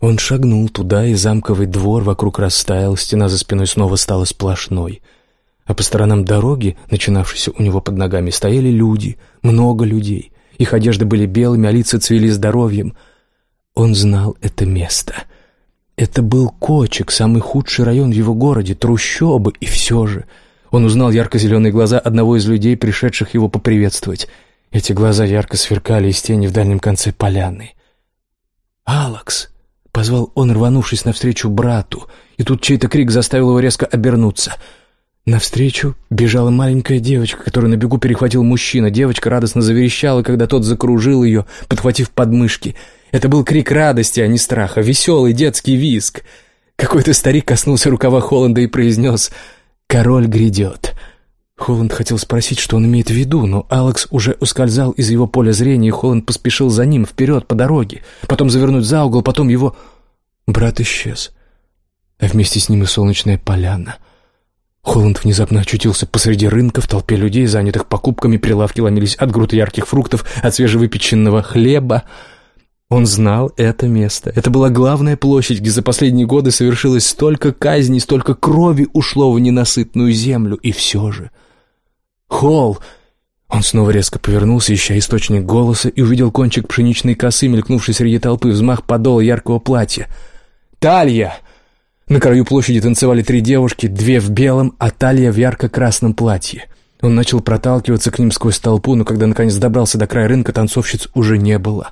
Он шагнул туда, и замковый двор вокруг растаял, стена за спиной снова стала сплошной. А по сторонам дороги, начинавшейся у него под ногами, стояли люди, много людей. Их одежды были белыми, а лица цвели здоровьем. Он знал это место. Это был Кочек, самый худший район в его городе, трущобы, и все же... Он узнал ярко-зеленые глаза одного из людей, пришедших его поприветствовать. Эти глаза ярко сверкали из тени в дальнем конце поляны. «Алакс!» — позвал он, рванувшись навстречу брату, и тут чей-то крик заставил его резко обернуться. Навстречу бежала маленькая девочка, которую на бегу перехватил мужчина. Девочка радостно заверещала, когда тот закружил ее, подхватив подмышки. Это был крик радости, а не страха, веселый детский визг. Какой-то старик коснулся рукава Холланда и произнес «Король грядет». Холланд хотел спросить, что он имеет в виду, но Алекс уже ускользал из его поля зрения, и Холланд поспешил за ним, вперед, по дороге, потом завернуть за угол, потом его... Брат исчез, а вместе с ним и солнечная поляна. Холланд внезапно очутился посреди рынка, в толпе людей, занятых покупками, прилавки ломились от груд ярких фруктов, от свежевыпеченного хлеба. Он знал это место. Это была главная площадь, где за последние годы совершилось столько казней, столько крови ушло в ненасытную землю, и все же... «Холл!» Он снова резко повернулся, ища источник голоса, и увидел кончик пшеничной косы, мелькнувший среди толпы, взмах подола яркого платья. «Талья!» На краю площади танцевали три девушки, две в белом, а Талья в ярко-красном платье. Он начал проталкиваться к ним сквозь толпу, но когда наконец добрался до края рынка, танцовщиц уже не было.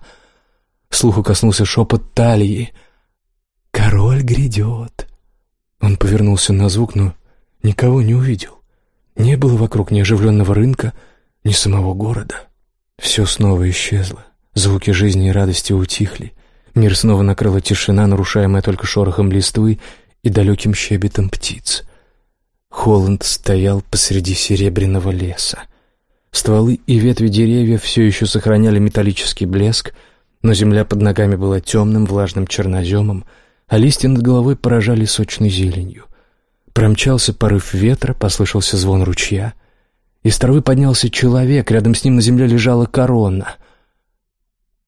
Слуху коснулся шепот Талии. «Король грядет!» Он повернулся на звук, но никого не увидел. Не было вокруг ни оживленного рынка, ни самого города. Все снова исчезло. Звуки жизни и радости утихли. Мир снова накрыла тишина, нарушаемая только шорохом листвы и далеким щебетом птиц. Холланд стоял посреди серебряного леса. Стволы и ветви деревьев все еще сохраняли металлический блеск, но земля под ногами была темным, влажным черноземом, а листья над головой поражали сочной зеленью. Промчался порыв ветра, послышался звон ручья. Из травы поднялся человек, рядом с ним на земле лежала корона.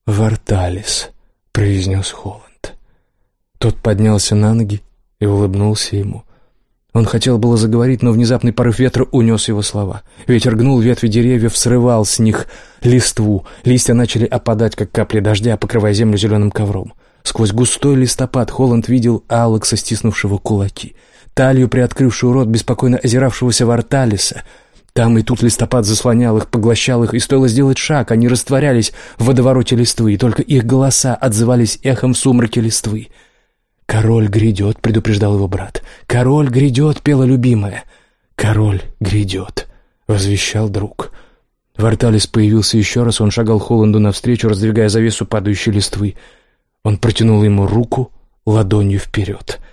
«Варталис», — произнес Холланд. Тот поднялся на ноги и улыбнулся ему. Он хотел было заговорить, но внезапный порыв ветра унес его слова. Ветер гнул ветви деревьев, срывал с них листву. Листья начали опадать, как капли дождя, покрывая землю зеленым ковром. Сквозь густой листопад Холланд видел Алекса, стиснувшего кулаки — талию, приоткрывшую рот беспокойно озиравшегося Варталиса. Там и тут листопад заслонял их, поглощал их, и стоило сделать шаг, они растворялись в водовороте листвы, и только их голоса отзывались эхом в сумраке листвы. «Король грядет», — предупреждал его брат. «Король грядет», — пела любимая. «Король грядет», — возвещал друг. Варталис появился еще раз, он шагал Холланду навстречу, раздвигая завесу падающей листвы. Он протянул ему руку ладонью вперед —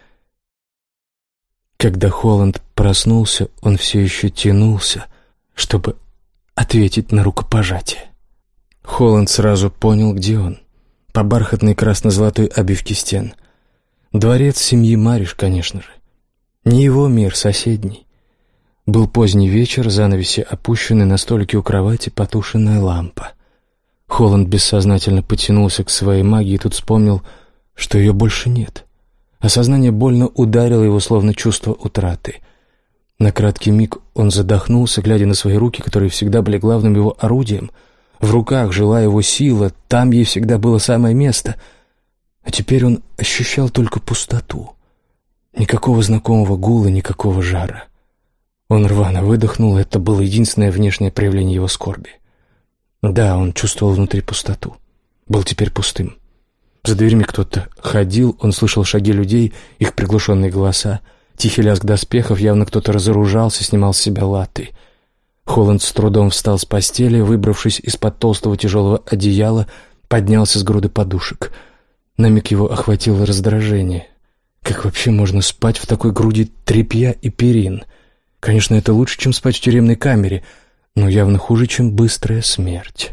когда Холланд проснулся, он все еще тянулся, чтобы ответить на рукопожатие. Холланд сразу понял, где он. По бархатной красно-золотой обивке стен. Дворец семьи Мариш, конечно же. Не его мир, соседний. Был поздний вечер, занавеси опущены, на столике у кровати потушенная лампа. Холланд бессознательно потянулся к своей магии и тут вспомнил, что ее больше нет. Осознание больно ударило его, словно чувство утраты. На краткий миг он задохнулся, глядя на свои руки, которые всегда были главным его орудием. В руках жила его сила, там ей всегда было самое место. А теперь он ощущал только пустоту. Никакого знакомого гула, никакого жара. Он рвано выдохнул, это было единственное внешнее проявление его скорби. Да, он чувствовал внутри пустоту. Был теперь пустым. За дверьми кто-то ходил, он слышал шаги людей, их приглушенные голоса. Тихий лязг доспехов, явно кто-то разоружался, снимал с себя латы. Холланд с трудом встал с постели, выбравшись из-под толстого тяжелого одеяла, поднялся с груды подушек. На миг его охватило раздражение. Как вообще можно спать в такой груди тряпья и перин? Конечно, это лучше, чем спать в тюремной камере, но явно хуже, чем быстрая смерть.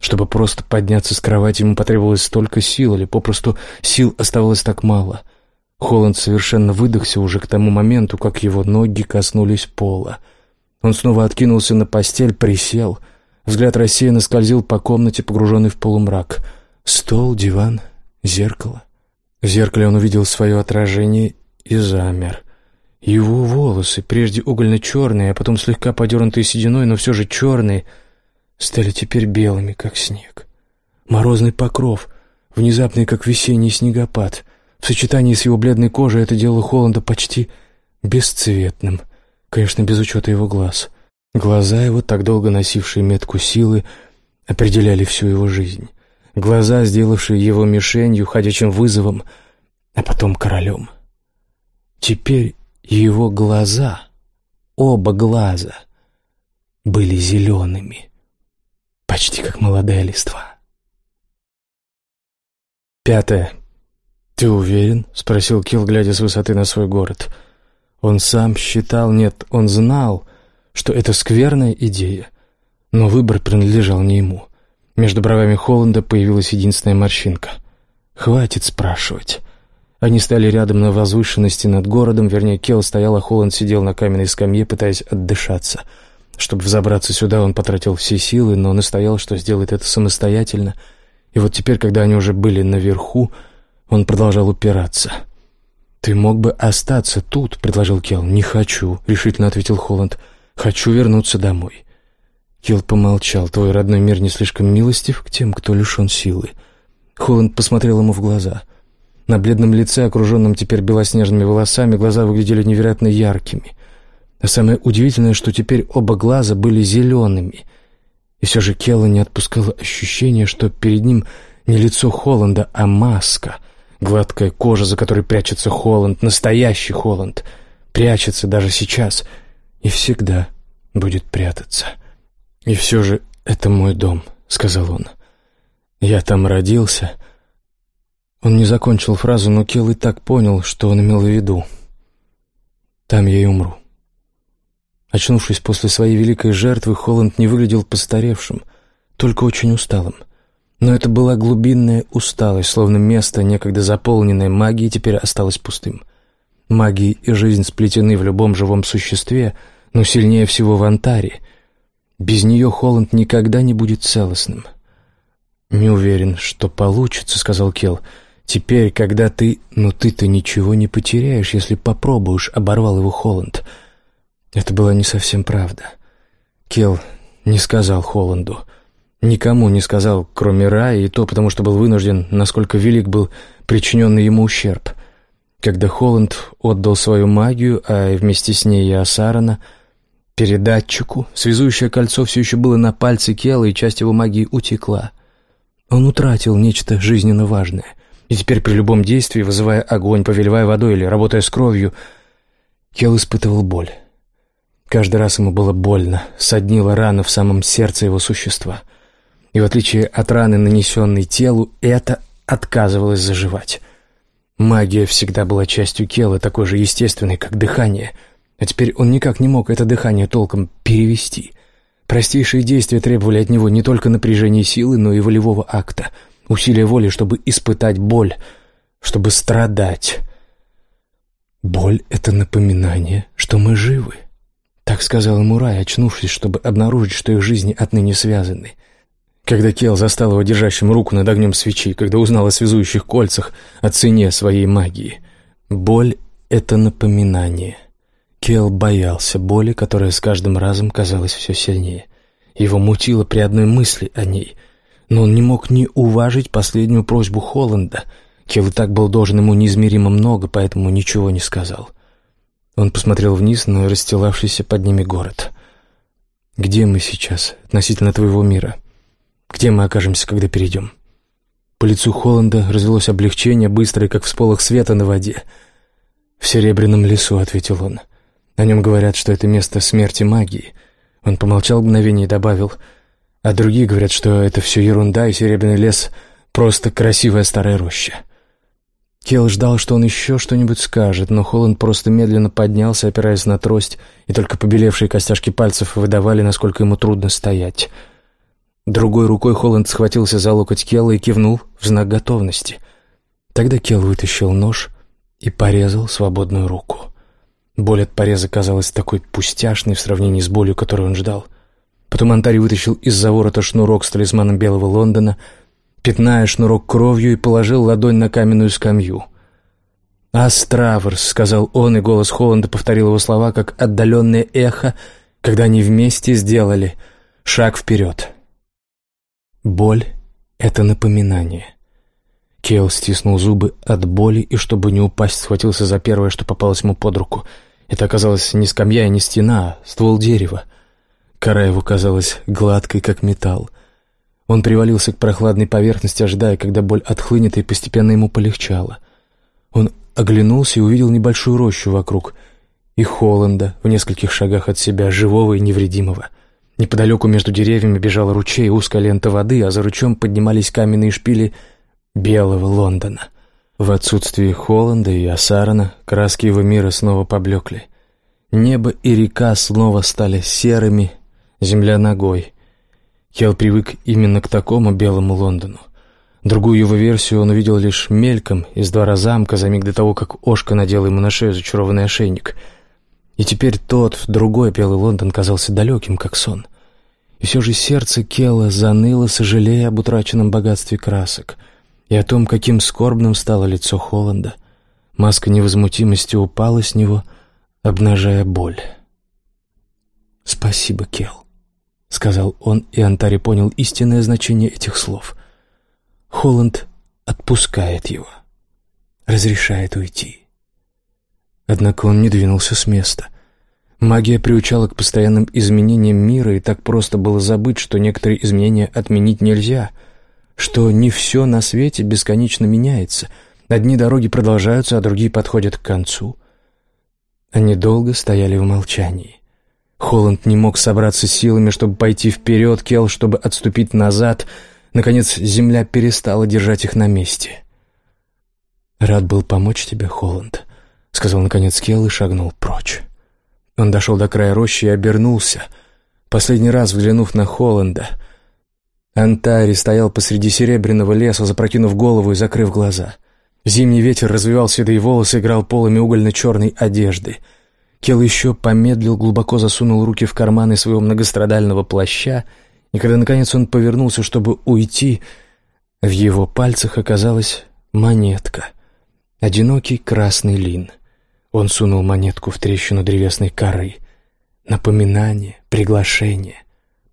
Чтобы просто подняться с кровати, ему потребовалось столько сил, или попросту сил оставалось так мало. Холланд совершенно выдохся уже к тому моменту, как его ноги коснулись пола. Он снова откинулся на постель, присел. Взгляд рассеянно скользил по комнате, погруженный в полумрак. Стол, диван, зеркало. В зеркале он увидел свое отражение и замер. Его волосы, прежде угольно-черные, а потом слегка подернутые сединой, но все же черные — стали теперь белыми, как снег. Морозный покров, внезапный, как весенний снегопад. В сочетании с его бледной кожей это делало Холланда почти бесцветным, конечно, без учета его глаз. Глаза его, так долго носившие метку силы, определяли всю его жизнь. Глаза, сделавшие его мишенью, ходячим вызовом, а потом королем. Теперь его глаза оба глаза были зелеными, почти как молодая листва. Пятое. «Ты уверен?» — спросил Килл, глядя с высоты на свой город. Он сам считал, нет, он знал, что это скверная идея, но выбор принадлежал не ему. Между бровями Холланда появилась единственная морщинка. «Хватит спрашивать». Они стали рядом на возвышенности над городом, вернее, Келл стоял, а Холланд сидел на каменной скамье, пытаясь отдышаться. Чтобы взобраться сюда, он потратил все силы, но настоял, что сделает это самостоятельно. И вот теперь, когда они уже были наверху, он продолжал упираться. «Ты мог бы остаться тут», — предложил Келл. «Не хочу», — решительно ответил Холланд. «Хочу вернуться домой». Келл помолчал. «Твой родной мир не слишком милостив к тем, кто лишен силы». Холланд посмотрел ему в глаза — на бледном лице, окруженном теперь белоснежными волосами, глаза выглядели невероятно яркими. А самое удивительное, что теперь оба глаза были зелеными. И все же Келла не отпускало ощущение, что перед ним не лицо Холланда, а маска. Гладкая кожа, за которой прячется Холланд, настоящий Холланд. Прячется даже сейчас и всегда будет прятаться. «И все же это мой дом», — сказал он. «Я там родился» Он не закончил фразу, но Келл и так понял, что он имел в виду. «Там я и умру». Очнувшись после своей великой жертвы, Холланд не выглядел постаревшим, только очень усталым. Но это была глубинная усталость, словно место, некогда заполненное магией, теперь осталось пустым. Магия и жизнь сплетены в любом живом существе, но сильнее всего в Антаре. Без нее Холланд никогда не будет целостным. «Не уверен, что получится», — сказал Келл. Теперь, когда ты... Ну ты-то ничего не потеряешь, если попробуешь, оборвал его Холланд. Это была не совсем правда. Келл не сказал Холланду. Никому не сказал, кроме Рая, и то потому, что был вынужден, насколько велик был причиненный ему ущерб. Когда Холланд отдал свою магию, а вместе с ней и Асарана, передатчику, связующее кольцо все еще было на пальце Келла, и часть его магии утекла. Он утратил нечто жизненно важное. И теперь при любом действии, вызывая огонь, повелевая водой или работая с кровью, Келл испытывал боль. Каждый раз ему было больно, соднила рана в самом сердце его существа. И в отличие от раны, нанесенной телу, это отказывалось заживать. Магия всегда была частью Келла, такой же естественной, как дыхание. А теперь он никак не мог это дыхание толком перевести. Простейшие действия требовали от него не только напряжения силы, но и волевого акта — усилие воли, чтобы испытать боль, чтобы страдать. Боль — это напоминание, что мы живы. Так сказал ему Рай, очнувшись, чтобы обнаружить, что их жизни отныне связаны. Когда Кел застал его держащим руку над огнем свечи, когда узнал о связующих кольцах, о цене своей магии. Боль — это напоминание. Кел боялся боли, которая с каждым разом казалась все сильнее. Его мутило при одной мысли о ней — но он не мог не уважить последнюю просьбу Холланда. Кел и так был должен ему неизмеримо много, поэтому ничего не сказал. Он посмотрел вниз на расстилавшийся под ними город. «Где мы сейчас относительно твоего мира? Где мы окажемся, когда перейдем?» По лицу Холланда развелось облегчение, быстрое, как всполох света на воде. «В Серебряном лесу», — ответил он. «О нем говорят, что это место смерти магии». Он помолчал мгновение и добавил — а другие говорят, что это все ерунда, и Серебряный лес — просто красивая старая роща. Келл ждал, что он еще что-нибудь скажет, но Холланд просто медленно поднялся, опираясь на трость, и только побелевшие костяшки пальцев выдавали, насколько ему трудно стоять. Другой рукой Холланд схватился за локоть Келла и кивнул в знак готовности. Тогда Келл вытащил нож и порезал свободную руку. Боль от пореза казалась такой пустяшной в сравнении с болью, которую он ждал — Потом Антари вытащил из-за ворота шнурок с талисманом Белого Лондона, пятная шнурок кровью и положил ладонь на каменную скамью. «Астраверс», — сказал он, и голос Холланда повторил его слова, как отдаленное эхо, когда они вместе сделали шаг вперед. Боль — это напоминание. Кейл стиснул зубы от боли и, чтобы не упасть, схватился за первое, что попалось ему под руку. Это оказалось не скамья и не стена, а ствол дерева — Кора его казалась гладкой, как металл. Он привалился к прохладной поверхности, ожидая, когда боль отхлынет, и постепенно ему полегчало. Он оглянулся и увидел небольшую рощу вокруг, и Холланда в нескольких шагах от себя, живого и невредимого. Неподалеку между деревьями бежал ручей, узкая лента воды, а за ручьем поднимались каменные шпили белого Лондона. В отсутствии Холланда и Асарана краски его мира снова поблекли. Небо и река снова стали серыми, земля ногой. Хелл привык именно к такому белому Лондону. Другую его версию он увидел лишь мельком из двора замка за миг до того, как Ошка надела ему на шею зачарованный ошейник. И теперь тот, другой белый Лондон казался далеким, как сон. И все же сердце Келла заныло, сожалея об утраченном богатстве красок и о том, каким скорбным стало лицо Холланда. Маска невозмутимости упала с него, обнажая боль. «Спасибо, Келл», — сказал он, и Антари понял истинное значение этих слов. Холланд отпускает его, разрешает уйти. Однако он не двинулся с места. Магия приучала к постоянным изменениям мира, и так просто было забыть, что некоторые изменения отменить нельзя, что не все на свете бесконечно меняется. Одни дороги продолжаются, а другие подходят к концу. Они долго стояли в молчании. Холланд не мог собраться силами, чтобы пойти вперед, Келл, чтобы отступить назад — Наконец, земля перестала держать их на месте. «Рад был помочь тебе, Холланд», — сказал наконец Келл и шагнул прочь. Он дошел до края рощи и обернулся, последний раз взглянув на Холланда. Антари стоял посреди серебряного леса, запрокинув голову и закрыв глаза. Зимний ветер развивал седые волосы, играл полами угольно-черной одежды. Келл еще помедлил, глубоко засунул руки в карманы своего многострадального плаща и когда, наконец, он повернулся, чтобы уйти, в его пальцах оказалась монетка. Одинокий красный лин. Он сунул монетку в трещину древесной коры. Напоминание, приглашение,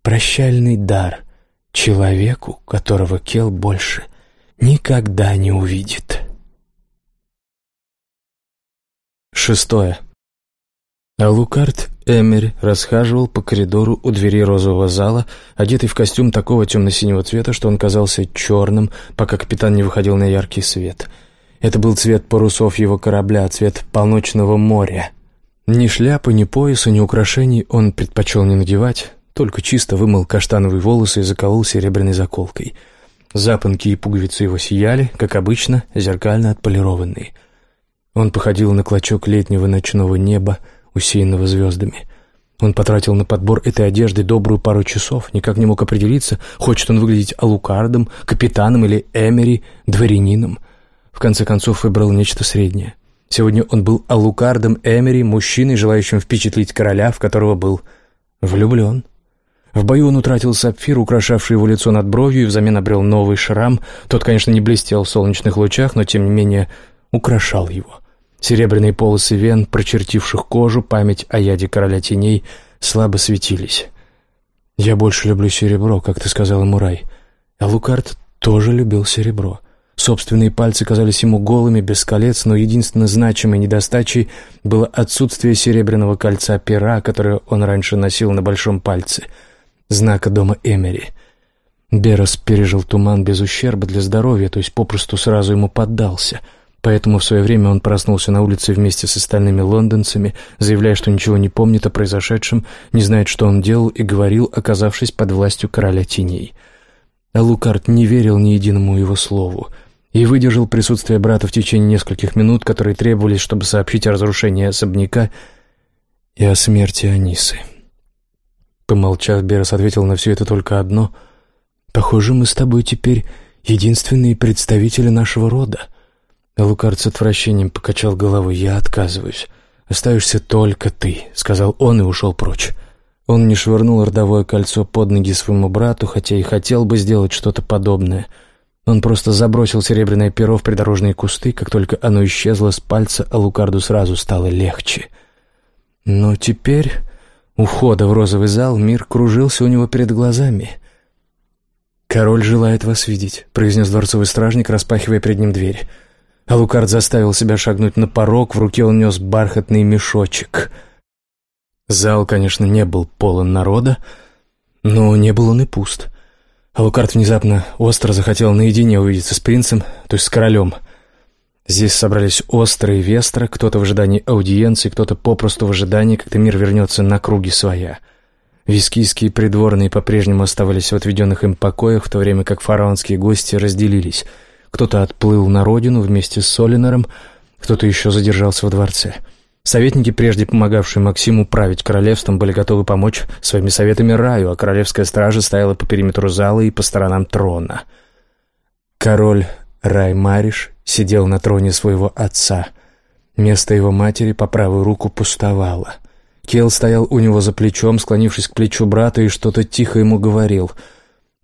прощальный дар человеку, которого Кел больше никогда не увидит. Шестое. Лукард Эмери расхаживал по коридору у двери розового зала, одетый в костюм такого темно-синего цвета, что он казался черным, пока капитан не выходил на яркий свет. Это был цвет парусов его корабля, цвет полночного моря. Ни шляпы, ни пояса, ни украшений он предпочел не надевать, только чисто вымыл каштановые волосы и заколол серебряной заколкой. Запонки и пуговицы его сияли, как обычно, зеркально отполированные. Он походил на клочок летнего ночного неба, усеянного звездами. Он потратил на подбор этой одежды добрую пару часов, никак не мог определиться, хочет он выглядеть алукардом, капитаном или эмери, дворянином. В конце концов выбрал нечто среднее. Сегодня он был алукардом эмери, мужчиной, желающим впечатлить короля, в которого был влюблен. В бою он утратил сапфир, украшавший его лицо над бровью, и взамен обрел новый шрам. Тот, конечно, не блестел в солнечных лучах, но, тем не менее, украшал его. Серебряные полосы вен, прочертивших кожу, память о яде короля теней, слабо светились. «Я больше люблю серебро», как ты сказала, Мурай. А Лукард тоже любил серебро. Собственные пальцы казались ему голыми, без колец, но единственно значимой недостачей было отсутствие серебряного кольца пера, которое он раньше носил на большом пальце, знака дома Эмери. Берос пережил туман без ущерба для здоровья, то есть попросту сразу ему поддался — Поэтому в свое время он проснулся на улице вместе с остальными лондонцами, заявляя, что ничего не помнит о произошедшем, не знает, что он делал и говорил, оказавшись под властью короля теней. А Лукард не верил ни единому его слову и выдержал присутствие брата в течение нескольких минут, которые требовались, чтобы сообщить о разрушении особняка и о смерти Анисы. Помолчав, Берас ответил на все это только одно. «Похоже, мы с тобой теперь единственные представители нашего рода». Лукард с отвращением покачал головой. «Я отказываюсь. Остаешься только ты», — сказал он и ушел прочь. Он не швырнул родовое кольцо под ноги своему брату, хотя и хотел бы сделать что-то подобное. Он просто забросил серебряное перо в придорожные кусты, как только оно исчезло с пальца, а Лукарду сразу стало легче. Но теперь, у входа в розовый зал, мир кружился у него перед глазами. «Король желает вас видеть», — произнес дворцовый стражник, распахивая перед ним дверь. Алукард заставил себя шагнуть на порог, в руке он нес бархатный мешочек. Зал, конечно, не был полон народа, но не был он и пуст. Алукард внезапно остро захотел наедине увидеться с принцем, то есть с королем. Здесь собрались острые вестры, кто-то в ожидании аудиенции, кто-то попросту в ожидании, когда мир вернется на круги своя. Вискийские придворные по-прежнему оставались в отведенных им покоях, в то время как фараонские гости разделились. Кто-то отплыл на родину вместе с Солинором, кто-то еще задержался во дворце. Советники, прежде помогавшие Максиму править королевством, были готовы помочь своими советами Раю, а королевская стража стояла по периметру зала и по сторонам трона. Король Рай Мариш сидел на троне своего отца. Место его матери по правую руку пустовало. Кел стоял у него за плечом, склонившись к плечу брата, и что-то тихо ему говорил.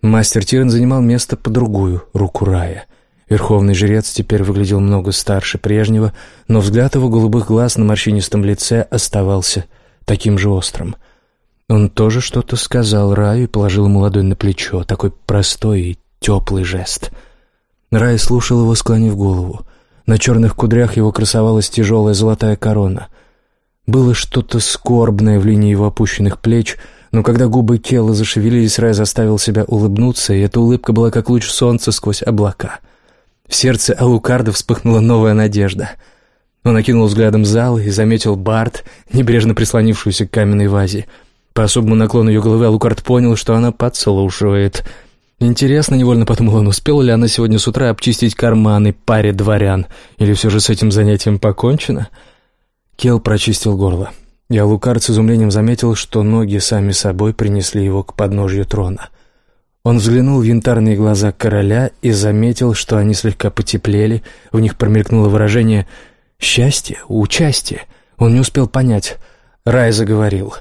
Мастер Тирен занимал место по другую руку Рая. Верховный жрец теперь выглядел много старше прежнего, но взгляд его голубых глаз на морщинистом лице оставался таким же острым. Он тоже что-то сказал Раю и положил ему ладонь на плечо, такой простой и теплый жест — Рай слушал его, склонив голову. На черных кудрях его красовалась тяжелая золотая корона. Было что-то скорбное в линии его опущенных плеч, но когда губы Келла зашевелились, Рай заставил себя улыбнуться, и эта улыбка была как луч солнца сквозь облака. В сердце Алукарда вспыхнула новая надежда. Он окинул взглядом зал и заметил Барт, небрежно прислонившуюся к каменной вазе. По особому наклону ее головы Алукард понял, что она подслушивает — Интересно, невольно подумал он, успела ли она сегодня с утра обчистить карманы паре дворян, или все же с этим занятием покончено? Кел прочистил горло. Я Лукард с изумлением заметил, что ноги сами собой принесли его к подножью трона. Он взглянул в янтарные глаза короля и заметил, что они слегка потеплели, в них промелькнуло выражение «счастье», «участие». Он не успел понять. Рай заговорил.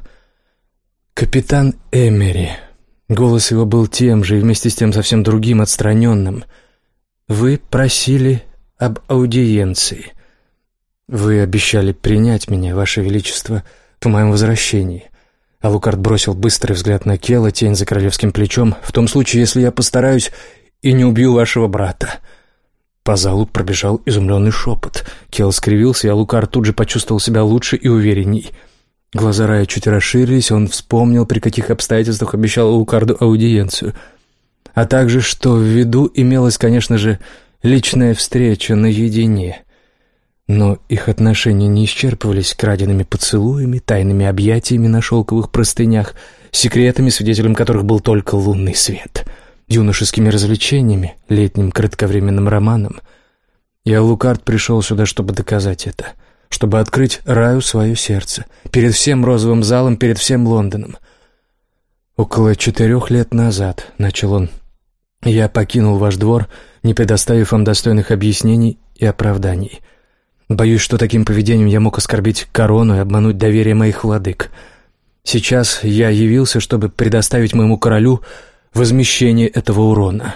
«Капитан Эмери», Голос его был тем же и вместе с тем совсем другим, отстраненным. «Вы просили об аудиенции. Вы обещали принять меня, Ваше Величество, по моем возвращении». Алукард бросил быстрый взгляд на Кела, тень за королевским плечом, «в том случае, если я постараюсь и не убью вашего брата». По залу пробежал изумленный шепот. Кел скривился, и Алукард тут же почувствовал себя лучше и уверенней – Глаза Рая чуть расширились, он вспомнил, при каких обстоятельствах обещал Лукарду аудиенцию. А также, что в виду имелась, конечно же, личная встреча наедине. Но их отношения не исчерпывались краденными поцелуями, тайными объятиями на шелковых простынях, секретами, свидетелем которых был только лунный свет, юношескими развлечениями, летним кратковременным романом. И Алукард пришел сюда, чтобы доказать это — чтобы открыть раю свое сердце, перед всем розовым залом, перед всем Лондоном. «Около четырех лет назад», — начал он, — «я покинул ваш двор, не предоставив вам достойных объяснений и оправданий. Боюсь, что таким поведением я мог оскорбить корону и обмануть доверие моих владык. Сейчас я явился, чтобы предоставить моему королю возмещение этого урона».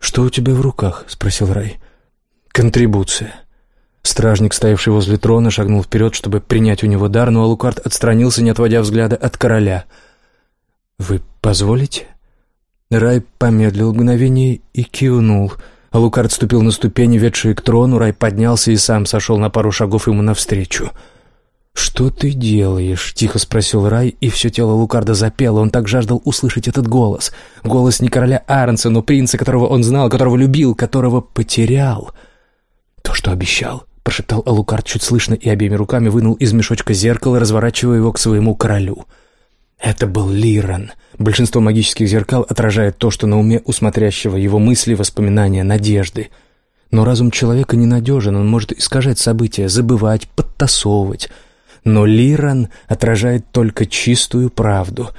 «Что у тебя в руках?» — спросил Рай. «Контрибуция». Стражник, стоявший возле трона, шагнул вперед, чтобы принять у него дар, но Алукард отстранился, не отводя взгляда от короля. «Вы позволите?» Рай помедлил мгновение и кивнул. Алукард ступил на ступени, ведшие к трону, Рай поднялся и сам сошел на пару шагов ему навстречу. «Что ты делаешь?» — тихо спросил Рай, и все тело Лукарда запело. Он так жаждал услышать этот голос. Голос не короля Арнса, но принца, которого он знал, которого любил, которого потерял. То, что обещал. — прошептал Алукард чуть слышно и обеими руками вынул из мешочка зеркало, разворачивая его к своему королю. Это был Лиран. Большинство магических зеркал отражает то, что на уме у смотрящего его мысли, воспоминания, надежды. Но разум человека ненадежен, он может искажать события, забывать, подтасовывать. Но Лиран отражает только чистую правду.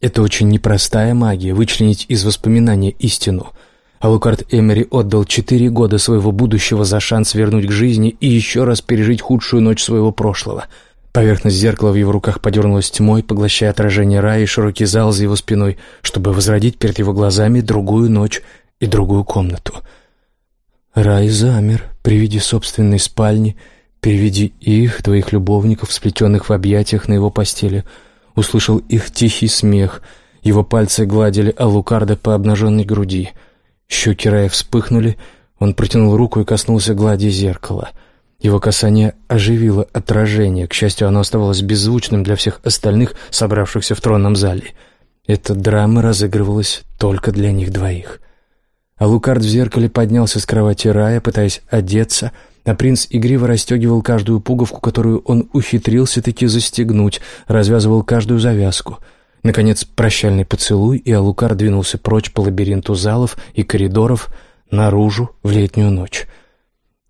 Это очень непростая магия — вычленить из воспоминания истину — Алукард Эмери отдал четыре года своего будущего за шанс вернуть к жизни и еще раз пережить худшую ночь своего прошлого. Поверхность зеркала в его руках подернулась тьмой, поглощая отражение рая и широкий зал за его спиной, чтобы возродить перед его глазами другую ночь и другую комнату. Рай замер при виде собственной спальни, при виде их, твоих любовников, сплетенных в объятиях на его постели. Услышал их тихий смех, его пальцы гладили Алукарда по обнаженной груди — Щеки Рая вспыхнули, он протянул руку и коснулся глади зеркала. Его касание оживило отражение, к счастью, оно оставалось беззвучным для всех остальных, собравшихся в тронном зале. Эта драма разыгрывалась только для них двоих. А Лукард в зеркале поднялся с кровати Рая, пытаясь одеться, а принц игриво расстегивал каждую пуговку, которую он ухитрился-таки застегнуть, развязывал каждую завязку. Наконец, прощальный поцелуй, и Алукар двинулся прочь по лабиринту залов и коридоров наружу в летнюю ночь.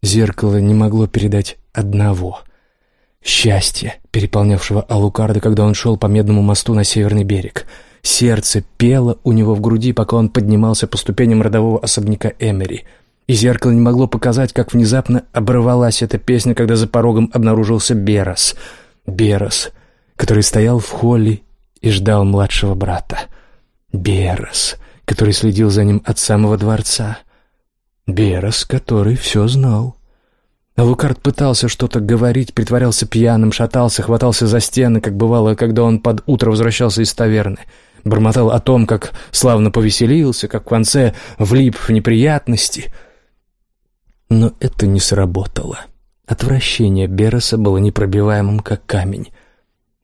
Зеркало не могло передать одного — счастья, переполнявшего Алукарда, когда он шел по медному мосту на северный берег. Сердце пело у него в груди, пока он поднимался по ступеням родового особняка Эмери — и зеркало не могло показать, как внезапно оборвалась эта песня, когда за порогом обнаружился Берос. Берос, который стоял в холле и ждал младшего брата. Берос, который следил за ним от самого дворца. Берос, который все знал. Лукард пытался что-то говорить, притворялся пьяным, шатался, хватался за стены, как бывало, когда он под утро возвращался из таверны. Бормотал о том, как славно повеселился, как в конце влип в неприятности — но это не сработало. Отвращение Бероса было непробиваемым, как камень.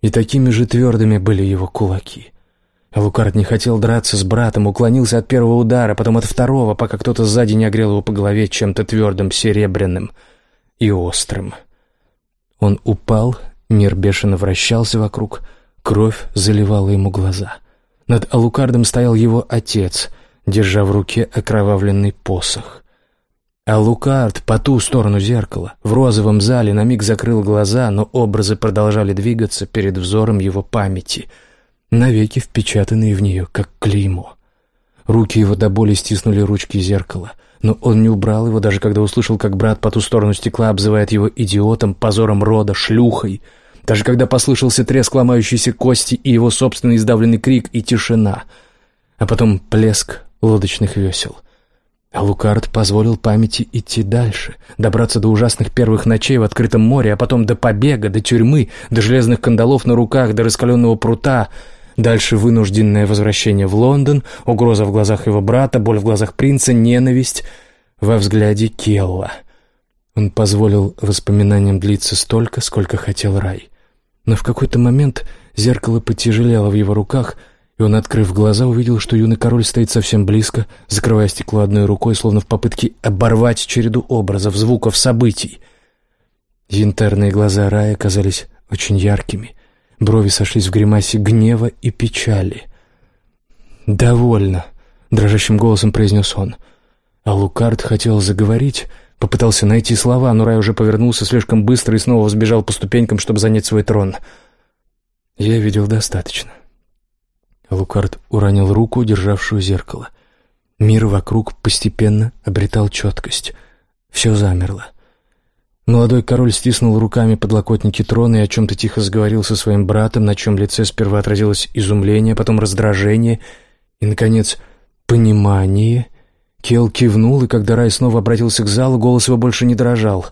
И такими же твердыми были его кулаки. Лукард не хотел драться с братом, уклонился от первого удара, потом от второго, пока кто-то сзади не огрел его по голове чем-то твердым, серебряным и острым. Он упал, мир бешено вращался вокруг, кровь заливала ему глаза. Над Алукардом стоял его отец, держа в руке окровавленный посох. А Лукард по ту сторону зеркала, в розовом зале, на миг закрыл глаза, но образы продолжали двигаться перед взором его памяти, навеки впечатанные в нее, как клеймо. Руки его до боли стиснули ручки зеркала, но он не убрал его, даже когда услышал, как брат по ту сторону стекла обзывает его идиотом, позором рода, шлюхой, даже когда послышался треск ломающейся кости и его собственный издавленный крик и тишина, а потом плеск лодочных весел. Лукард позволил памяти идти дальше, добраться до ужасных первых ночей в открытом море, а потом до побега, до тюрьмы, до железных кандалов на руках, до раскаленного прута. Дальше вынужденное возвращение в Лондон, угроза в глазах его брата, боль в глазах принца, ненависть во взгляде Келла. Он позволил воспоминаниям длиться столько, сколько хотел рай. Но в какой-то момент зеркало потяжелело в его руках — и он, открыв глаза, увидел, что юный король стоит совсем близко, закрывая стекло одной рукой, словно в попытке оборвать череду образов, звуков, событий. Янтарные глаза Рая казались очень яркими, брови сошлись в гримасе гнева и печали. «Довольно», — дрожащим голосом произнес он. А Лукард хотел заговорить, попытался найти слова, но Рай уже повернулся слишком быстро и снова сбежал по ступенькам, чтобы занять свой трон. «Я видел достаточно». Лукард уронил руку, державшую зеркало. Мир вокруг постепенно обретал четкость. Все замерло. Молодой король стиснул руками подлокотники трона и о чем-то тихо заговорил со своим братом, на чем лице сперва отразилось изумление, потом раздражение и, наконец, понимание. Кел кивнул, и когда Рай снова обратился к залу, голос его больше не дрожал.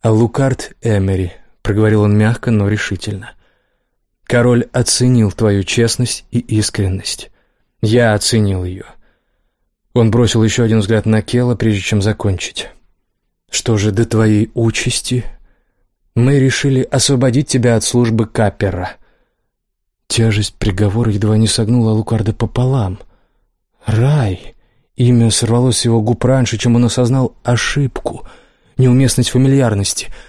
«А Лукард Эмери», — проговорил он мягко, но решительно, Король оценил твою честность и искренность. Я оценил ее. Он бросил еще один взгляд на Кела, прежде чем закончить. Что же до твоей участи? Мы решили освободить тебя от службы капера. Тяжесть приговора едва не согнула Лукарда пополам. Рай! Имя сорвалось с его губ раньше, чем он осознал ошибку, неуместность фамильярности —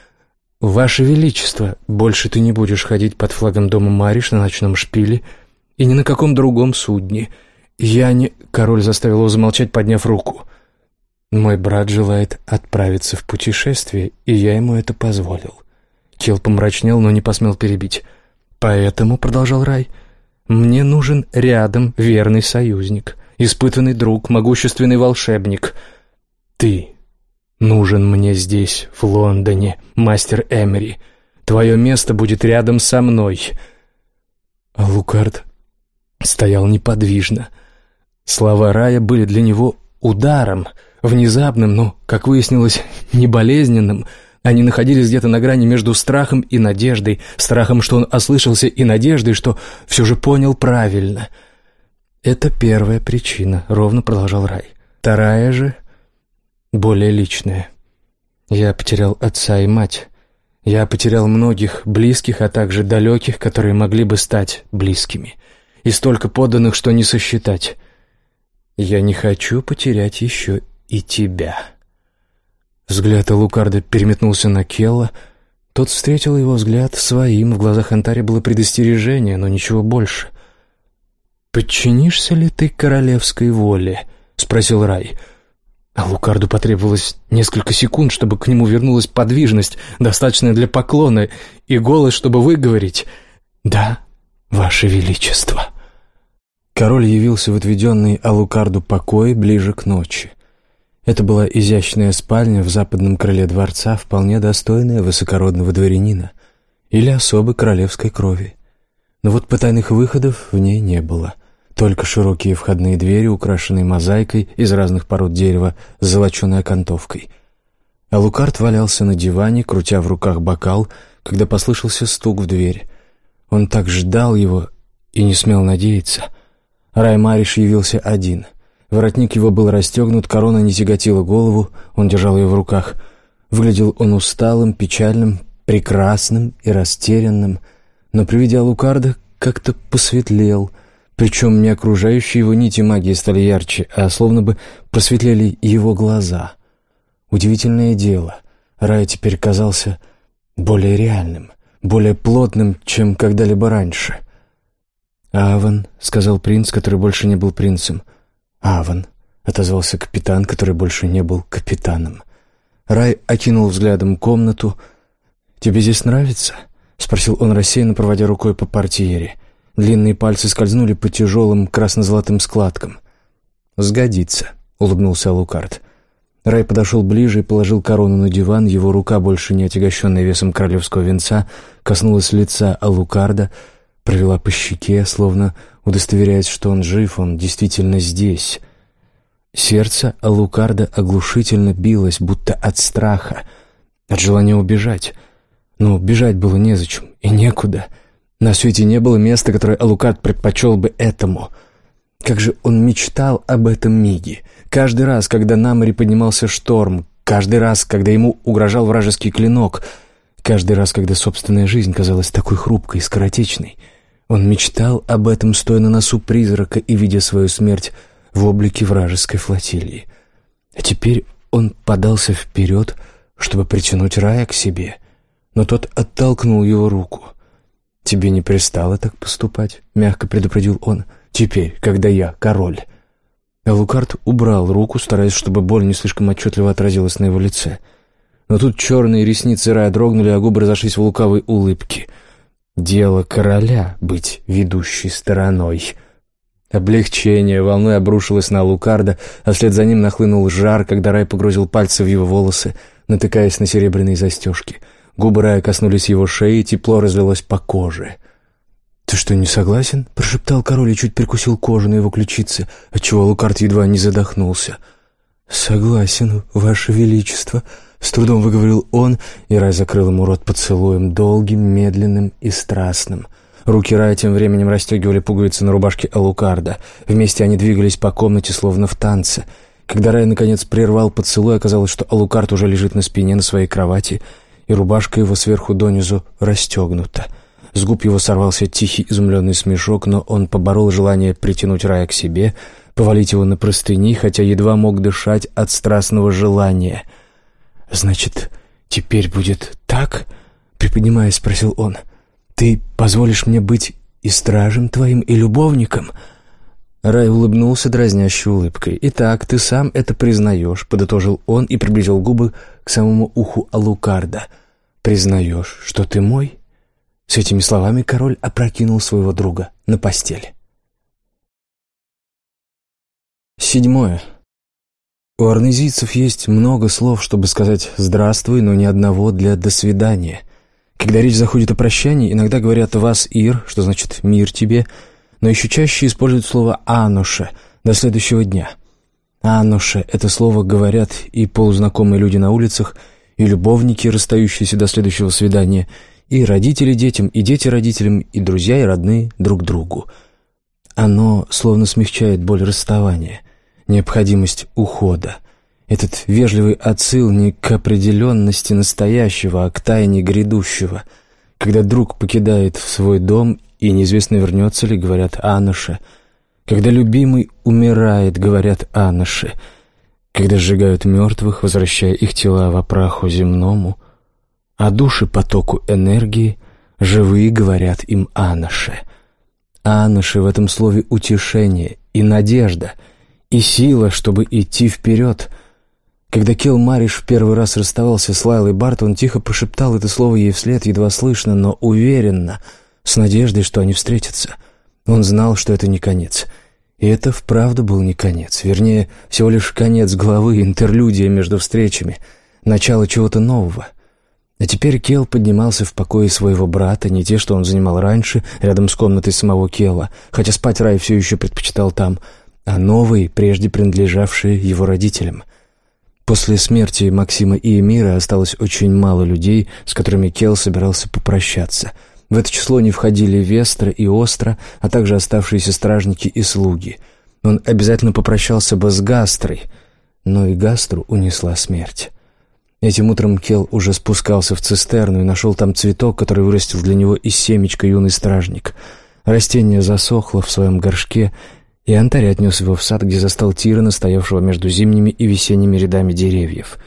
«Ваше Величество, больше ты не будешь ходить под флагом дома Мариш на ночном шпиле и ни на каком другом судне. Я не...» Король заставил его замолчать, подняв руку. «Мой брат желает отправиться в путешествие, и я ему это позволил». Кел помрачнел, но не посмел перебить. «Поэтому», — продолжал Рай, — «мне нужен рядом верный союзник, испытанный друг, могущественный волшебник. Ты, нужен мне здесь, в Лондоне, мастер Эмери. Твое место будет рядом со мной». А Лукард стоял неподвижно. Слова Рая были для него ударом, внезапным, но, как выяснилось, не болезненным. Они находились где-то на грани между страхом и надеждой, страхом, что он ослышался, и надеждой, что все же понял правильно. «Это первая причина», — ровно продолжал Рай. «Вторая же более личное. Я потерял отца и мать. Я потерял многих близких, а также далеких, которые могли бы стать близкими. И столько подданных, что не сосчитать. Я не хочу потерять еще и тебя. Взгляд Лукарда переметнулся на Келла. Тот встретил его взгляд своим. В глазах Антари было предостережение, но ничего больше. «Подчинишься ли ты королевской воле?» — спросил Рай. А Лукарду потребовалось несколько секунд, чтобы к нему вернулась подвижность, достаточная для поклона, и голос, чтобы выговорить «Да, ваше величество». Король явился в отведенный Алукарду покой ближе к ночи. Это была изящная спальня в западном крыле дворца, вполне достойная высокородного дворянина или особой королевской крови. Но вот потайных выходов в ней не было. Только широкие входные двери, украшенные мозаикой из разных пород дерева с золоченой окантовкой. Алукард валялся на диване, крутя в руках бокал, когда послышался стук в дверь. Он так ждал его и не смел надеяться — Раймариш явился один. Воротник его был расстегнут, корона не тяготила голову, он держал ее в руках. Выглядел он усталым, печальным, прекрасным и растерянным, но при виде Алукарда как-то посветлел, причем не окружающие его нити магии стали ярче, а словно бы просветлели его глаза. Удивительное дело, Рай теперь казался более реальным, более плотным, чем когда-либо раньше — «Аван», — сказал принц, который больше не был принцем. «Аван», — отозвался капитан, который больше не был капитаном. Рай окинул взглядом комнату. «Тебе здесь нравится?» — спросил он рассеянно, проводя рукой по портьере. Длинные пальцы скользнули по тяжелым красно-золотым складкам. «Сгодится», — улыбнулся Лукард. Рай подошел ближе и положил корону на диван. Его рука, больше не отягощенная весом королевского венца, коснулась лица Алукарда — провела по щеке, словно удостоверяясь, что он жив, он действительно здесь. Сердце Алукарда оглушительно билось, будто от страха, от желания убежать. Но бежать было незачем и некуда. На свете не было места, которое Алукард предпочел бы этому. Как же он мечтал об этом миге. Каждый раз, когда на море поднимался шторм, каждый раз, когда ему угрожал вражеский клинок, каждый раз, когда собственная жизнь казалась такой хрупкой и скоротечной — он мечтал об этом, стоя на носу призрака и видя свою смерть в облике вражеской флотилии. А теперь он подался вперед, чтобы притянуть Рая к себе, но тот оттолкнул его руку. «Тебе не пристало так поступать», — мягко предупредил он. «Теперь, когда я король». Лукард убрал руку, стараясь, чтобы боль не слишком отчетливо отразилась на его лице. Но тут черные ресницы Рая дрогнули, а губы разошлись в лукавой улыбке — Дело короля — быть ведущей стороной. Облегчение волной обрушилось на Лукарда, а вслед за ним нахлынул жар, когда Рай погрузил пальцы в его волосы, натыкаясь на серебряные застежки. Губы Рая коснулись его шеи, тепло разлилось по коже. «Ты что, не согласен?» — прошептал король и чуть прикусил кожу на его ключице, отчего Лукард едва не задохнулся. «Согласен, ваше величество», с трудом выговорил он, и Рай закрыл ему рот поцелуем, долгим, медленным и страстным. Руки Рая тем временем расстегивали пуговицы на рубашке Алукарда. Вместе они двигались по комнате, словно в танце. Когда Рай наконец прервал поцелуй, оказалось, что Алукард уже лежит на спине на своей кровати, и рубашка его сверху донизу расстегнута. С губ его сорвался тихий изумленный смешок, но он поборол желание притянуть Рая к себе, повалить его на простыни, хотя едва мог дышать от страстного желания — «Значит, теперь будет так?» — приподнимаясь, спросил он. «Ты позволишь мне быть и стражем твоим, и любовником?» Рай улыбнулся дразнящей улыбкой. «Итак, ты сам это признаешь», — подытожил он и приблизил губы к самому уху Алукарда. «Признаешь, что ты мой?» С этими словами король опрокинул своего друга на постель. Седьмое. У арнезийцев есть много слов, чтобы сказать «здравствуй», но ни одного для «до свидания». Когда речь заходит о прощании, иногда говорят «вас, Ир», что значит «мир тебе», но еще чаще используют слово «ануше» — «до следующего дня». «Ануше» — это слово говорят и полузнакомые люди на улицах, и любовники, расстающиеся до следующего свидания, и родители детям, и дети родителям, и друзья и родные друг другу. Оно словно смягчает боль расставания — необходимость ухода. Этот вежливый отсыл не к определенности настоящего, а к тайне грядущего. Когда друг покидает свой дом, и неизвестно, вернется ли, говорят Аноше. Когда любимый умирает, говорят Аноше. Когда сжигают мертвых, возвращая их тела в праху земному, а души потоку энергии, живые говорят им «анаше». «Анаше» в этом слове утешение и надежда, и сила, чтобы идти вперед. Когда Кел Мариш в первый раз расставался с Лайлой Барт, он тихо пошептал это слово ей вслед, едва слышно, но уверенно, с надеждой, что они встретятся. Он знал, что это не конец — и это вправду был не конец, вернее, всего лишь конец главы, интерлюдия между встречами, начало чего-то нового. А теперь Кел поднимался в покое своего брата, не те, что он занимал раньше, рядом с комнатой самого Кела, хотя спать Рай все еще предпочитал там, а новый, прежде принадлежавший его родителям. После смерти Максима и Эмира осталось очень мало людей, с которыми Кел собирался попрощаться — в это число не входили Вестра и Остра, а также оставшиеся стражники и слуги. Он обязательно попрощался бы с Гастрой, но и Гастру унесла смерть. Этим утром Кел уже спускался в цистерну и нашел там цветок, который вырастил для него из семечка юный стражник. Растение засохло в своем горшке, и Антарь отнес его в сад, где застал Тирана, стоявшего между зимними и весенними рядами деревьев.